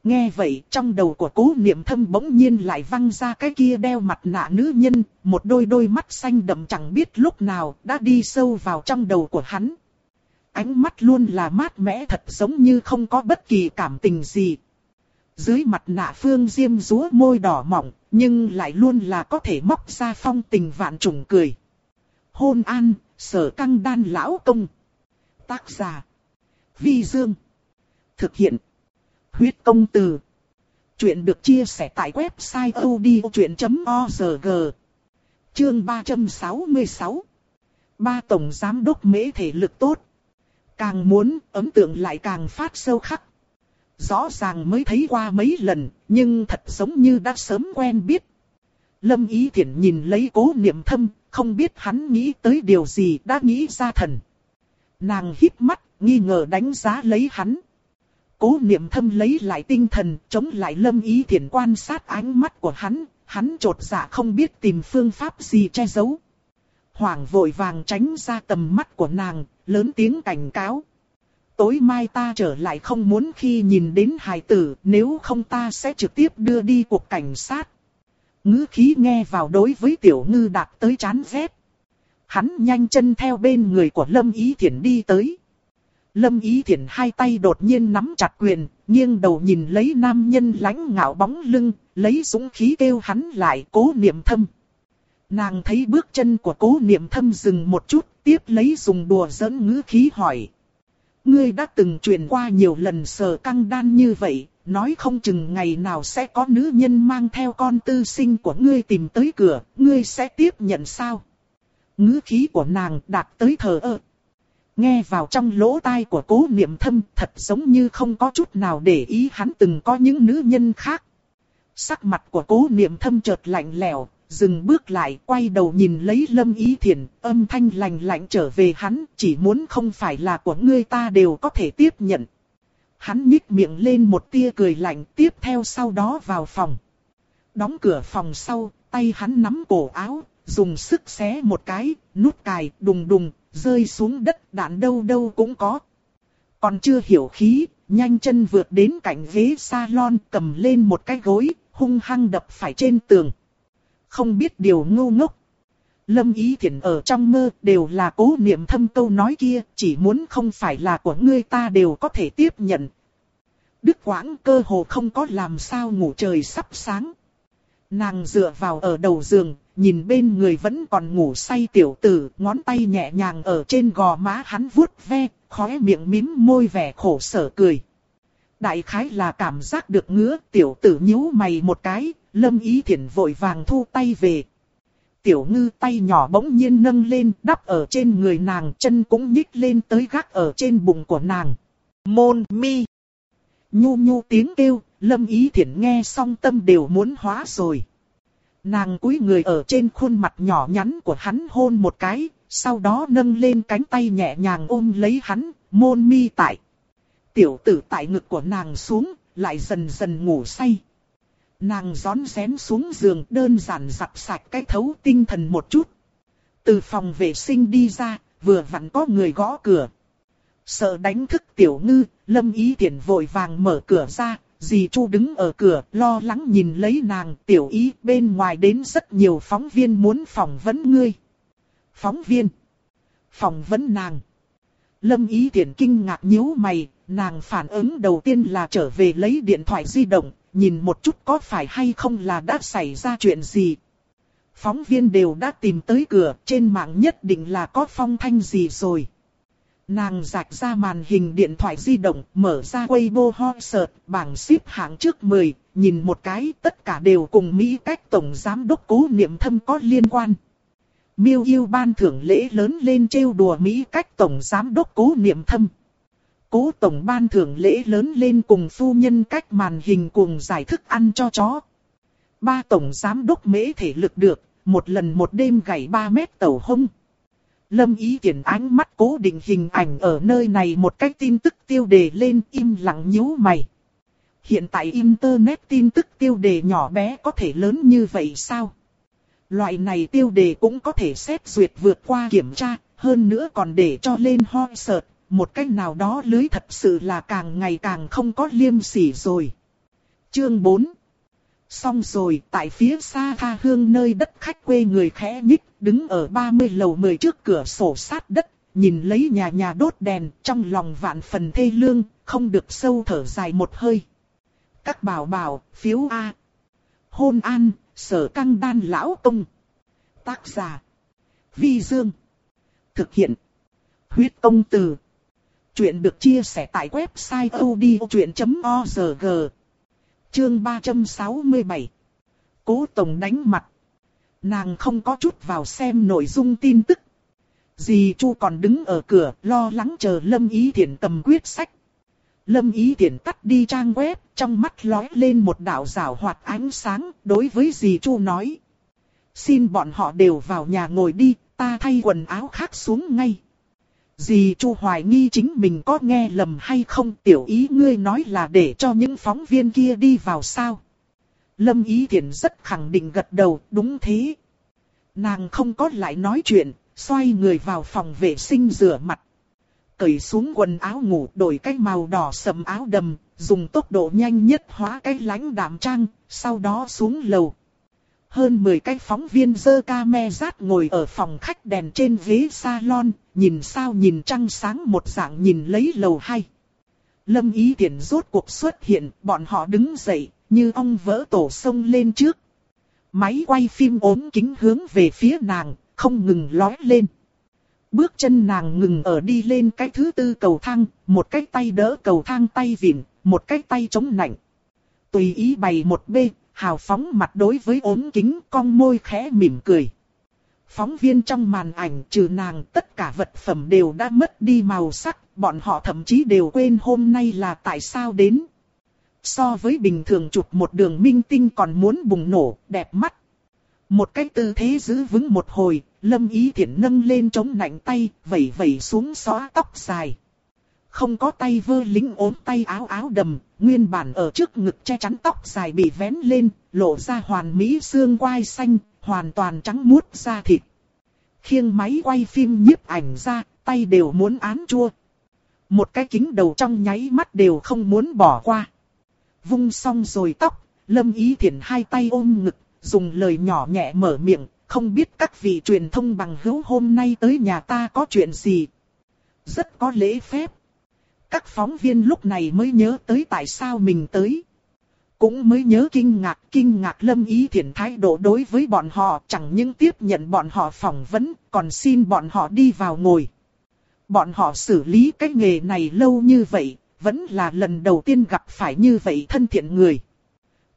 Speaker 1: Nghe vậy trong đầu của cố niệm thâm bỗng nhiên lại văng ra cái kia đeo mặt nạ nữ nhân, một đôi đôi mắt xanh đậm chẳng biết lúc nào đã đi sâu vào trong đầu của hắn. Ánh mắt luôn là mát mẻ thật giống như không có bất kỳ cảm tình gì. Dưới mặt nạ phương diêm rúa môi đỏ mỏng, nhưng lại luôn là có thể móc ra phong tình vạn trùng cười. Hôn an, sở căng đan lão công. Tác giả. Vi Dương. Thực hiện huyết công từ. Chuyện được chia sẻ tại website odchuyện.org. Chương 366. Ba tổng giám đốc mễ thể lực tốt. Càng muốn, ấn tượng lại càng phát sâu khắc. Rõ ràng mới thấy qua mấy lần, nhưng thật giống như đã sớm quen biết. Lâm Ý Thiển nhìn lấy cố niệm thâm, không biết hắn nghĩ tới điều gì đã nghĩ ra thần. Nàng hít mắt, nghi ngờ đánh giá lấy hắn. Cố niệm thâm lấy lại tinh thần, chống lại lâm ý Thiển quan sát ánh mắt của hắn, hắn trột dạ không biết tìm phương pháp gì che giấu. Hoàng vội vàng tránh ra tầm mắt của nàng, lớn tiếng cảnh cáo. Tối mai ta trở lại không muốn khi nhìn đến hài tử, nếu không ta sẽ trực tiếp đưa đi cuộc cảnh sát. Ngữ khí nghe vào đối với tiểu ngư đạt tới chán ghét. Hắn nhanh chân theo bên người của Lâm Ý Thiển đi tới. Lâm Ý Thiển hai tay đột nhiên nắm chặt quyền, nghiêng đầu nhìn lấy nam nhân lãnh ngạo bóng lưng, lấy dũng khí kêu hắn lại cố niệm thâm. Nàng thấy bước chân của cố niệm thâm dừng một chút, tiếp lấy dùng đùa giỡn ngữ khí hỏi. Ngươi đã từng truyền qua nhiều lần sờ căng đan như vậy, nói không chừng ngày nào sẽ có nữ nhân mang theo con tư sinh của ngươi tìm tới cửa, ngươi sẽ tiếp nhận sao? Ngữ khí của nàng đạt tới thờ ơ. Nghe vào trong lỗ tai của cố niệm thâm thật giống như không có chút nào để ý hắn từng có những nữ nhân khác. Sắc mặt của cố niệm thâm chợt lạnh lẽo, dừng bước lại quay đầu nhìn lấy lâm ý thiền, âm thanh lạnh lạnh trở về hắn, chỉ muốn không phải là của ngươi ta đều có thể tiếp nhận. Hắn nhích miệng lên một tia cười lạnh tiếp theo sau đó vào phòng. Đóng cửa phòng sau, tay hắn nắm cổ áo, dùng sức xé một cái, nút cài, đùng đùng, rơi xuống đất đạn đâu đâu cũng có. Còn chưa hiểu khí, nhanh chân vượt đến cạnh ghế salon cầm lên một cái gối, hung hăng đập phải trên tường. Không biết điều ngu ngốc. Lâm ý Thiển ở trong mơ đều là cố niệm thâm câu nói kia, chỉ muốn không phải là của ngươi ta đều có thể tiếp nhận. Đức quãng cơ hồ không có làm sao ngủ trời sắp sáng. Nàng dựa vào ở đầu giường, nhìn bên người vẫn còn ngủ say tiểu tử, ngón tay nhẹ nhàng ở trên gò má hắn vuốt ve, khóe miệng mím môi vẻ khổ sở cười. Đại khái là cảm giác được ngứa, tiểu tử nhíu mày một cái, lâm ý thiện vội vàng thu tay về. Tiểu ngư tay nhỏ bỗng nhiên nâng lên, đắp ở trên người nàng, chân cũng nhích lên tới gác ở trên bụng của nàng. Môn mi. Nhu nhu tiếng kêu, lâm ý thiện nghe xong tâm đều muốn hóa rồi. Nàng cúi người ở trên khuôn mặt nhỏ nhắn của hắn hôn một cái, sau đó nâng lên cánh tay nhẹ nhàng ôm lấy hắn, môn mi tại. Tiểu tử tại ngực của nàng xuống, lại dần dần ngủ say. Nàng gión xén xuống giường đơn giản giặt sạch cái thấu tinh thần một chút. Từ phòng vệ sinh đi ra, vừa vặn có người gõ cửa. Sợ đánh thức tiểu ngư, lâm ý tiện vội vàng mở cửa ra, dì Chu đứng ở cửa lo lắng nhìn lấy nàng tiểu ý bên ngoài đến rất nhiều phóng viên muốn phỏng vấn ngươi. Phóng viên. Phỏng vấn nàng. Lâm ý tiện kinh ngạc nhíu mày, nàng phản ứng đầu tiên là trở về lấy điện thoại di động, nhìn một chút có phải hay không là đã xảy ra chuyện gì. Phóng viên đều đã tìm tới cửa, trên mạng nhất định là có phong thanh gì rồi. Nàng rạch ra màn hình điện thoại di động, mở ra Weibo hot search, bảng xếp hạng trước 10, nhìn một cái, tất cả đều cùng Mỹ cách Tổng Giám đốc Cố Niệm Thâm có liên quan. Miêu yêu ban thưởng lễ lớn lên trêu đùa Mỹ cách Tổng Giám đốc Cố Niệm Thâm. Cố Tổng ban thưởng lễ lớn lên cùng phu nhân cách màn hình cùng giải thức ăn cho chó. Ba Tổng Giám đốc mễ thể lực được, một lần một đêm gảy 3 mét tàu hông. Lâm ý tiện ánh mắt cố định hình ảnh ở nơi này một cách tin tức tiêu đề lên im lặng nhíu mày. Hiện tại Internet tin tức tiêu đề nhỏ bé có thể lớn như vậy sao? Loại này tiêu đề cũng có thể xét duyệt vượt qua kiểm tra, hơn nữa còn để cho lên hoi sợt, một cách nào đó lưới thật sự là càng ngày càng không có liêm sỉ rồi. Chương 4 Xong rồi, tại phía xa tha hương nơi đất khách quê người khẽ nhích, đứng ở 30 lầu 10 trước cửa sổ sát đất, nhìn lấy nhà nhà đốt đèn, trong lòng vạn phần thê lương, không được sâu thở dài một hơi. Các bảo bảo, phiếu A. Hôn an, sở căng đan lão công. Tác giả. Vi Dương. Thực hiện. Huyết công từ. Chuyện được chia sẻ tại website odchuyện.org. Chương 367. Cố Tổng đánh mặt. Nàng không có chút vào xem nội dung tin tức. Dì Chu còn đứng ở cửa lo lắng chờ Lâm Ý Thiển cầm quyết sách. Lâm Ý Thiển tắt đi trang web, trong mắt lóe lên một đạo rào hoạt ánh sáng, đối với dì Chu nói. Xin bọn họ đều vào nhà ngồi đi, ta thay quần áo khác xuống ngay. Dì Chu hoài nghi chính mình có nghe lầm hay không tiểu ý ngươi nói là để cho những phóng viên kia đi vào sao. Lâm Ý thiện rất khẳng định gật đầu, đúng thế. Nàng không có lại nói chuyện, xoay người vào phòng vệ sinh rửa mặt. Cởi xuống quần áo ngủ đổi cái màu đỏ sầm áo đầm, dùng tốc độ nhanh nhất hóa cái lánh đạm trang, sau đó xuống lầu. Hơn 10 cái phóng viên dơ ca me rát ngồi ở phòng khách đèn trên ghế salon, nhìn sao nhìn trăng sáng một dạng nhìn lấy lầu hay. Lâm ý tiện rốt cuộc xuất hiện, bọn họ đứng dậy, như ong vỡ tổ sông lên trước. Máy quay phim ốm kính hướng về phía nàng, không ngừng lói lên. Bước chân nàng ngừng ở đi lên cái thứ tư cầu thang, một cái tay đỡ cầu thang tay vịn, một cái tay chống nạnh. Tùy ý bày một bê, hào phóng mặt đối với ốm kính cong môi khẽ mỉm cười. Phóng viên trong màn ảnh trừ nàng tất cả vật phẩm đều đã mất đi màu sắc, bọn họ thậm chí đều quên hôm nay là tại sao đến. So với bình thường chụp một đường minh tinh còn muốn bùng nổ, đẹp mắt. Một cái tư thế giữ vững một hồi, lâm ý thiện nâng lên chống nạnh tay, vẩy vẩy xuống xóa tóc dài. Không có tay vơ lính ốm tay áo áo đầm, nguyên bản ở trước ngực che chắn tóc dài bị vén lên, lộ ra hoàn mỹ xương quai xanh, hoàn toàn trắng muốt da thịt. Khiêng máy quay phim nhiếp ảnh ra, tay đều muốn án chua. Một cái kính đầu trong nháy mắt đều không muốn bỏ qua. Vung xong rồi tóc, lâm ý thiện hai tay ôm ngực, dùng lời nhỏ nhẹ mở miệng, không biết các vị truyền thông bằng hữu hôm nay tới nhà ta có chuyện gì. Rất có lễ phép. Các phóng viên lúc này mới nhớ tới tại sao mình tới. Cũng mới nhớ kinh ngạc, kinh ngạc lâm ý thiện thái độ đối với bọn họ chẳng những tiếp nhận bọn họ phỏng vấn, còn xin bọn họ đi vào ngồi. Bọn họ xử lý cái nghề này lâu như vậy, vẫn là lần đầu tiên gặp phải như vậy thân thiện người.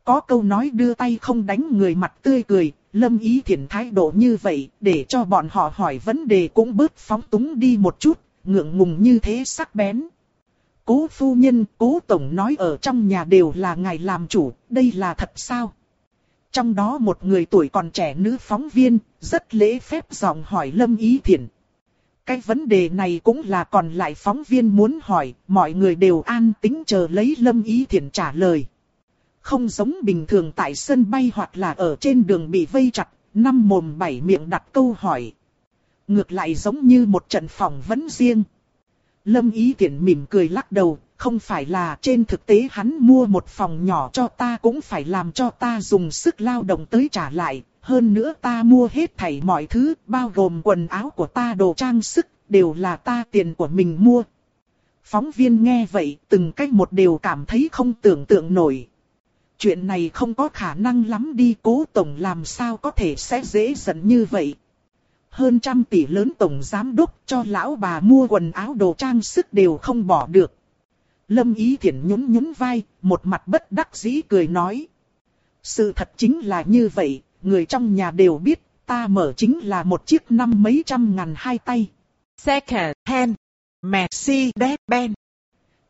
Speaker 1: Có câu nói đưa tay không đánh người mặt tươi cười, lâm ý thiện thái độ như vậy, để cho bọn họ hỏi vấn đề cũng bớt phóng túng đi một chút, ngượng ngùng như thế sắc bén. Cố phu nhân, cố tổng nói ở trong nhà đều là ngài làm chủ, đây là thật sao? Trong đó một người tuổi còn trẻ nữ phóng viên, rất lễ phép giọng hỏi Lâm Ý Thiển. Cái vấn đề này cũng là còn lại phóng viên muốn hỏi, mọi người đều an tính chờ lấy Lâm Ý Thiển trả lời. Không giống bình thường tại sân bay hoặc là ở trên đường bị vây chặt, năm mồm bảy miệng đặt câu hỏi. Ngược lại giống như một trận phỏng vấn riêng. Lâm Ý Tiễn mỉm cười lắc đầu, không phải là trên thực tế hắn mua một phòng nhỏ cho ta cũng phải làm cho ta dùng sức lao động tới trả lại. Hơn nữa ta mua hết thảy mọi thứ, bao gồm quần áo của ta đồ trang sức, đều là ta tiền của mình mua. Phóng viên nghe vậy, từng cách một đều cảm thấy không tưởng tượng nổi. Chuyện này không có khả năng lắm đi cố tổng làm sao có thể sẽ dễ dẫn như vậy, hơn trăm tỷ lớn tổng giám đốc cho lão bà mua quần áo đồ trang sức đều không bỏ được. Lâm Ý Thiển nhún nhún vai, một mặt bất đắc dĩ cười nói. Sự thật chính là như vậy, người trong nhà đều biết, ta mở chính là một chiếc năm mấy trăm ngàn hai tay. Second hand, Mercedes-Benz.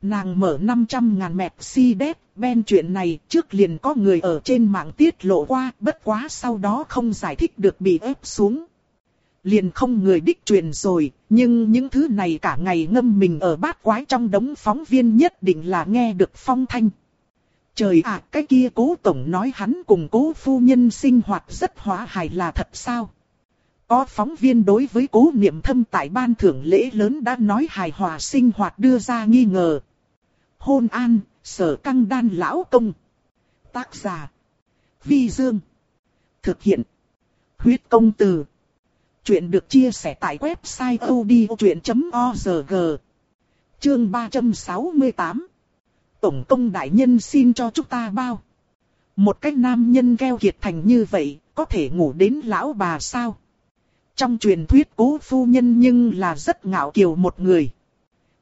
Speaker 1: Nàng mở 500 ngàn Mercedes-Benz chuyện này trước liền có người ở trên mạng tiết lộ qua, bất quá sau đó không giải thích được bị ép xuống liền không người đích truyền rồi, nhưng những thứ này cả ngày ngâm mình ở bát quái trong đống phóng viên nhất định là nghe được phong thanh. Trời ạ, cái kia cố tổng nói hắn cùng cố phu nhân sinh hoạt rất hóa hài là thật sao? Có phóng viên đối với cố niệm thâm tại ban thưởng lễ lớn đã nói hài hòa sinh hoạt đưa ra nghi ngờ. Hôn an, sở căng đan lão công. Tác giả. Vi Dương. Thực hiện. Huyết công từ. Chuyện được chia sẻ tại website odchuyện.org Chương 368 Tổng công đại nhân xin cho chúng ta bao. Một cái nam nhân keo kiệt thành như vậy, có thể ngủ đến lão bà sao? Trong truyền thuyết cố phu nhân nhưng là rất ngạo kiều một người.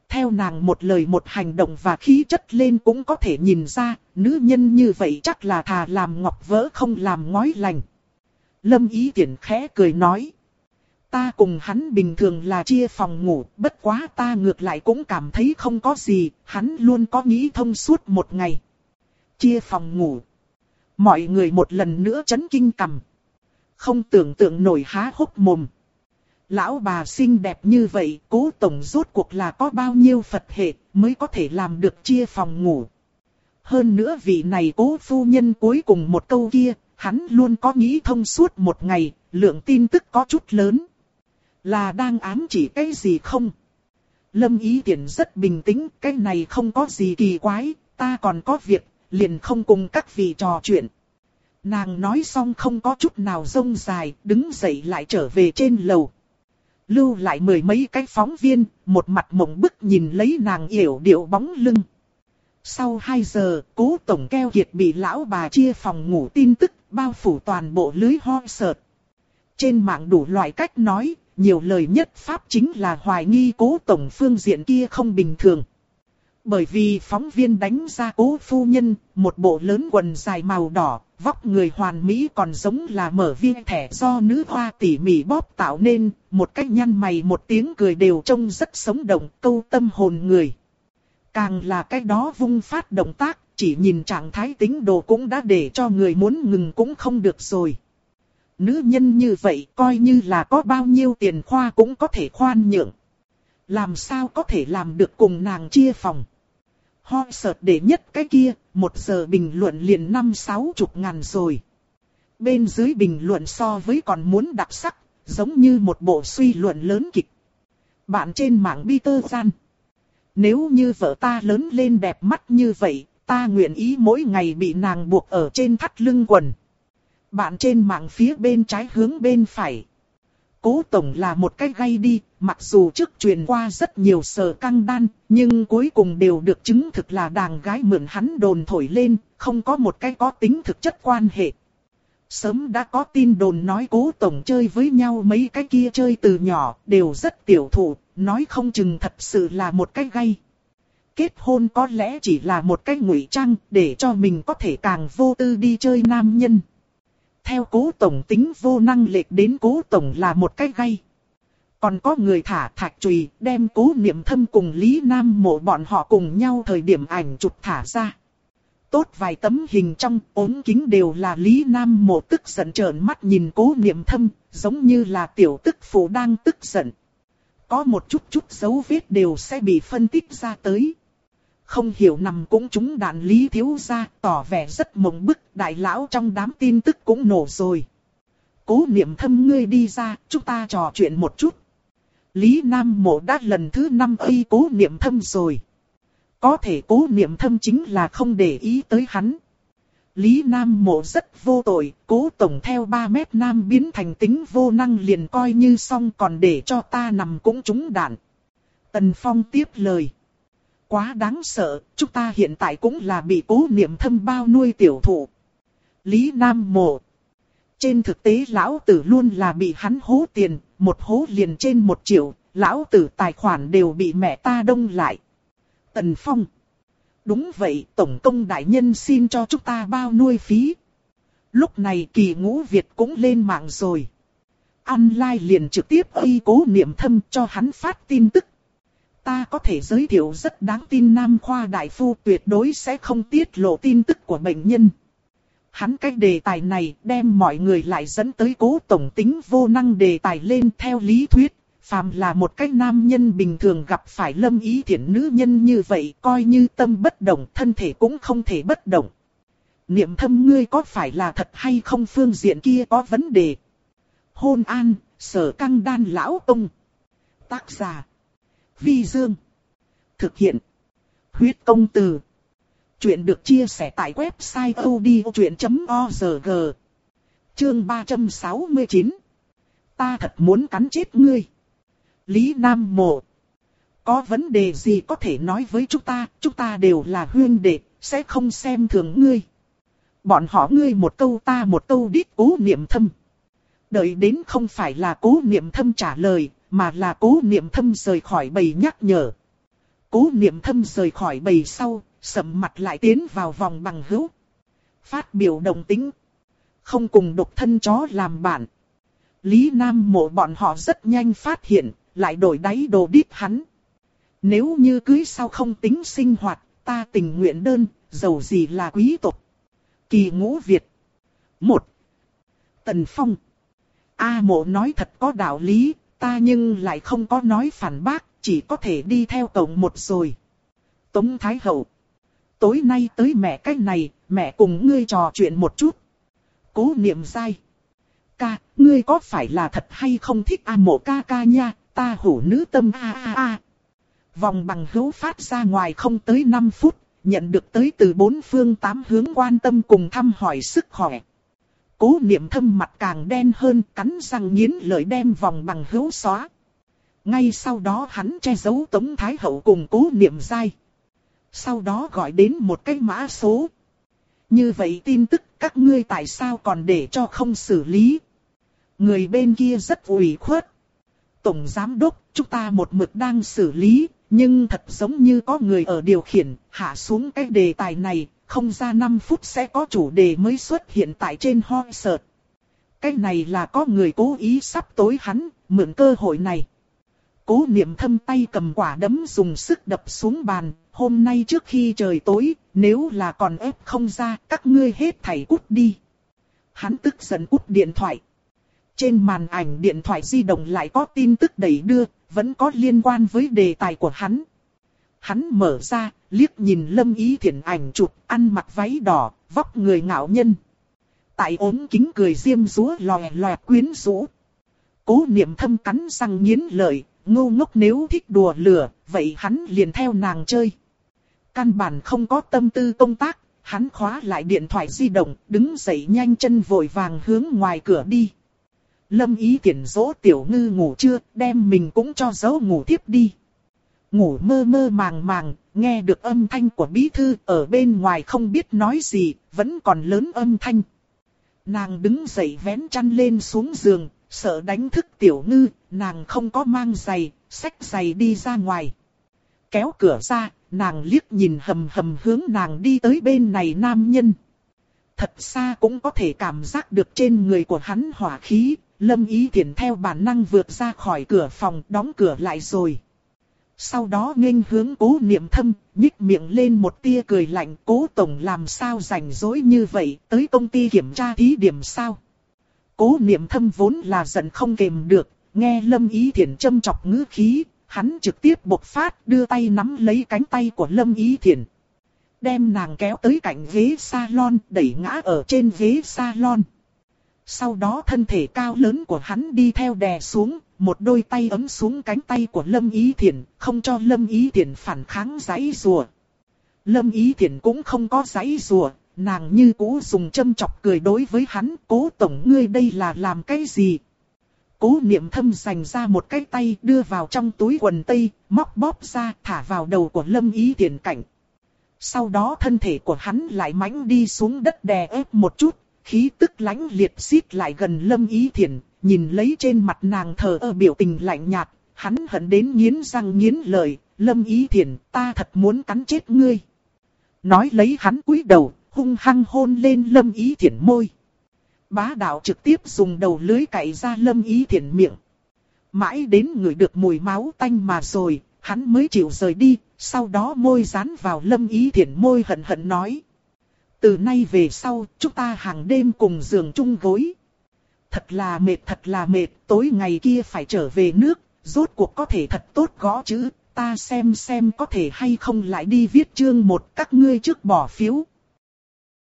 Speaker 1: Theo nàng một lời một hành động và khí chất lên cũng có thể nhìn ra, nữ nhân như vậy chắc là thà làm ngọc vỡ không làm ngói lành. Lâm ý tiện khẽ cười nói. Ta cùng hắn bình thường là chia phòng ngủ, bất quá ta ngược lại cũng cảm thấy không có gì, hắn luôn có nghĩ thông suốt một ngày. Chia phòng ngủ. Mọi người một lần nữa chấn kinh cầm. Không tưởng tượng nổi há hốc mồm. Lão bà xinh đẹp như vậy, cố tổng rốt cuộc là có bao nhiêu Phật hệ mới có thể làm được chia phòng ngủ. Hơn nữa vị này cố phu nhân cuối cùng một câu kia, hắn luôn có nghĩ thông suốt một ngày, lượng tin tức có chút lớn. Là đang ám chỉ cái gì không? Lâm Ý Tiễn rất bình tĩnh, cái này không có gì kỳ quái, ta còn có việc, liền không cùng các vị trò chuyện. Nàng nói xong không có chút nào rông dài, đứng dậy lại trở về trên lầu. Lưu lại mười mấy cái phóng viên, một mặt mộng bức nhìn lấy nàng yểu điệu bóng lưng. Sau 2 giờ, cố tổng keo kiệt bị lão bà chia phòng ngủ tin tức, bao phủ toàn bộ lưới ho sợt. Trên mạng đủ loại cách nói, nhiều lời nhất pháp chính là hoài nghi cố tổng phương diện kia không bình thường. Bởi vì phóng viên đánh ra cố phu nhân, một bộ lớn quần dài màu đỏ, vóc người hoàn mỹ còn giống là mở viên thẻ do nữ hoa tỉ mỉ bóp tạo nên, một cách nhăn mày một tiếng cười đều trông rất sống động, câu tâm hồn người. Càng là cái đó vung phát động tác, chỉ nhìn trạng thái tính đồ cũng đã để cho người muốn ngừng cũng không được rồi. Nữ nhân như vậy coi như là có bao nhiêu tiền khoa cũng có thể khoan nhượng. Làm sao có thể làm được cùng nàng chia phòng. Ho sợt để nhất cái kia, một giờ bình luận liền năm sáu chục ngàn rồi. Bên dưới bình luận so với còn muốn đặc sắc, giống như một bộ suy luận lớn kịch. Bạn trên mạng Peter Gian. Nếu như vợ ta lớn lên đẹp mắt như vậy, ta nguyện ý mỗi ngày bị nàng buộc ở trên thắt lưng quần. Bạn trên mạng phía bên trái hướng bên phải. Cố Tổng là một cái gây đi, mặc dù trước truyền qua rất nhiều sờ căng đan, nhưng cuối cùng đều được chứng thực là đàn gái mượn hắn đồn thổi lên, không có một cái có tính thực chất quan hệ. Sớm đã có tin đồn nói cố Tổng chơi với nhau mấy cái kia chơi từ nhỏ, đều rất tiểu thủ, nói không chừng thật sự là một cái gây. Kết hôn có lẽ chỉ là một cái ngụy trang, để cho mình có thể càng vô tư đi chơi nam nhân theo cố tổng tính vô năng lệch đến cố tổng là một cái gây. Còn có người thả thạch trùy đem cố niệm thâm cùng Lý Nam mộ bọn họ cùng nhau thời điểm ảnh chụp thả ra. Tốt vài tấm hình trong ốm kính đều là Lý Nam mộ tức giận trợn mắt nhìn cố niệm thâm, giống như là tiểu tức phụ đang tức giận. Có một chút chút dấu vết đều sẽ bị phân tích ra tới không hiểu nằm cũng trúng đạn lý thiếu ra, tỏ vẻ rất mộng bức, đại lão trong đám tin tức cũng nổ rồi. Cố niệm thâm ngươi đi ra, chúng ta trò chuyện một chút. Lý Nam Mộ đã lần thứ năm y cố niệm thâm rồi. Có thể cố niệm thâm chính là không để ý tới hắn. Lý Nam Mộ rất vô tội, cố tổng theo 3 mét Nam biến thành tính vô năng liền coi như xong còn để cho ta nằm cũng trúng đạn. Tần Phong tiếp lời quá đáng sợ, chúng ta hiện tại cũng là bị cố niệm thâm bao nuôi tiểu thụ. Lý Nam Mộ Trên thực tế lão tử luôn là bị hắn hố tiền, một hố liền trên một triệu, lão tử tài khoản đều bị mẹ ta đông lại. Tần Phong Đúng vậy, Tổng công đại nhân xin cho chúng ta bao nuôi phí. Lúc này kỳ ngũ Việt cũng lên mạng rồi. Online liền trực tiếp y cố niệm thâm cho hắn phát tin tức ta có thể giới thiệu rất đáng tin Nam Khoa Đại Phu tuyệt đối sẽ không tiết lộ tin tức của bệnh nhân. Hắn cái đề tài này đem mọi người lại dẫn tới cố tổng tính vô năng đề tài lên theo lý thuyết. Phàm là một cái nam nhân bình thường gặp phải lâm ý thiện nữ nhân như vậy coi như tâm bất động thân thể cũng không thể bất động. Niệm thâm ngươi có phải là thật hay không phương diện kia có vấn đề. Hôn an, sở căng đan lão ông. Tác giả Vi Dương. Thực hiện. Huyết công từ. Chuyện được chia sẻ tại website odchuyện.org. Chương 369. Ta thật muốn cắn chết ngươi. Lý Nam Mộ. Có vấn đề gì có thể nói với chúng ta, chúng ta đều là huyên đệ, sẽ không xem thường ngươi. Bọn họ ngươi một câu ta một câu đít cố niệm thâm. Đợi đến không phải là cố niệm thâm trả lời, mà là cố niệm thâm rời khỏi bầy nhắc nhở. Cố niệm thâm rời khỏi bầy sau, sầm mặt lại tiến vào vòng bằng hữu. Phát biểu đồng tính. Không cùng độc thân chó làm bạn. Lý Nam mộ bọn họ rất nhanh phát hiện, lại đổi đáy đồ đít hắn. Nếu như cưới sao không tính sinh hoạt, ta tình nguyện đơn, giàu gì là quý tộc. Kỳ ngũ Việt. một Tần Phong. A mộ nói thật có đạo lý, ta nhưng lại không có nói phản bác, chỉ có thể đi theo tổng một rồi. Tống Thái Hậu. Tối nay tới mẹ cách này, mẹ cùng ngươi trò chuyện một chút. Cố niệm sai, Ca, ngươi có phải là thật hay không thích A mộ ca ca nha, ta hủ nữ tâm a a a. Vòng bằng hữu phát ra ngoài không tới 5 phút, nhận được tới từ bốn phương tám hướng quan tâm cùng thăm hỏi sức khỏe. Cố niệm thâm mặt càng đen hơn, cắn răng nghiến lợi đem vòng bằng hữu xóa. Ngay sau đó hắn che giấu Tống Thái Hậu cùng cố niệm dai. Sau đó gọi đến một cái mã số. Như vậy tin tức các ngươi tại sao còn để cho không xử lý. Người bên kia rất ủy khuất. Tổng Giám Đốc, chúng ta một mực đang xử lý, nhưng thật giống như có người ở điều khiển, hạ xuống cái đề tài này, không ra 5 phút sẽ có chủ đề mới xuất hiện tại trên hoi sợt. Cái này là có người cố ý sắp tối hắn, mượn cơ hội này. Cố niệm thâm tay cầm quả đấm dùng sức đập xuống bàn, hôm nay trước khi trời tối, nếu là còn ép không ra, các ngươi hết thảy cút đi. Hắn tức giận cút điện thoại. Trên màn ảnh điện thoại di động lại có tin tức đẩy đưa, vẫn có liên quan với đề tài của hắn. Hắn mở ra, liếc nhìn lâm ý thiện ảnh chụp, ăn mặc váy đỏ, vóc người ngạo nhân. Tại ốm kính cười diêm rúa lòe lòe quyến rũ. Cố niệm thâm cắn răng nghiến lợi, ngô ngốc nếu thích đùa lửa, vậy hắn liền theo nàng chơi. Căn bản không có tâm tư công tác, hắn khóa lại điện thoại di động, đứng dậy nhanh chân vội vàng hướng ngoài cửa đi. Lâm ý tiện dỗ tiểu ngư ngủ chưa, đem mình cũng cho dấu ngủ tiếp đi. Ngủ mơ mơ màng màng, nghe được âm thanh của bí thư ở bên ngoài không biết nói gì, vẫn còn lớn âm thanh. Nàng đứng dậy vén chăn lên xuống giường, sợ đánh thức tiểu ngư, nàng không có mang giày, xách giày đi ra ngoài. Kéo cửa ra, nàng liếc nhìn hầm hầm hướng nàng đi tới bên này nam nhân. Thật xa cũng có thể cảm giác được trên người của hắn hỏa khí, lâm ý thiện theo bản năng vượt ra khỏi cửa phòng đóng cửa lại rồi. Sau đó nghênh hướng cố niệm thâm, nhích miệng lên một tia cười lạnh cố tổng làm sao rảnh rỗi như vậy, tới công ty kiểm tra thí điểm sao. Cố niệm thâm vốn là giận không kềm được, nghe lâm ý thiện châm chọc ngữ khí, hắn trực tiếp bộc phát đưa tay nắm lấy cánh tay của lâm ý thiện. Đem nàng kéo tới cạnh ghế salon, đẩy ngã ở trên ghế salon. Sau đó thân thể cao lớn của hắn đi theo đè xuống, một đôi tay ấm xuống cánh tay của Lâm Ý Thiển, không cho Lâm Ý Thiển phản kháng giấy rùa. Lâm Ý Thiển cũng không có giấy rùa, nàng như cũ dùng châm chọc cười đối với hắn, cố tổng ngươi đây là làm cái gì? Cố niệm thâm dành ra một cái tay đưa vào trong túi quần tây, móc bóp ra thả vào đầu của Lâm Ý Thiển cảnh. Sau đó thân thể của hắn lại mãnh đi xuống đất đè ép một chút, khí tức lãnh liệt xít lại gần Lâm Ý Thiển, nhìn lấy trên mặt nàng thờ ơ biểu tình lạnh nhạt, hắn hận đến nghiến răng nghiến lợi, Lâm Ý Thiển, ta thật muốn cắn chết ngươi. Nói lấy hắn cúi đầu, hung hăng hôn lên Lâm Ý Thiển môi. Bá đạo trực tiếp dùng đầu lưới cạy ra Lâm Ý Thiển miệng. Mãi đến người được mùi máu tanh mà rồi, hắn mới chịu rời đi, sau đó môi dán vào Lâm Ý Thiển môi hận hận nói. Từ nay về sau, chúng ta hàng đêm cùng giường chung gối. Thật là mệt thật là mệt, tối ngày kia phải trở về nước, rốt cuộc có thể thật tốt gõ chữ, ta xem xem có thể hay không lại đi viết chương một các ngươi trước bỏ phiếu.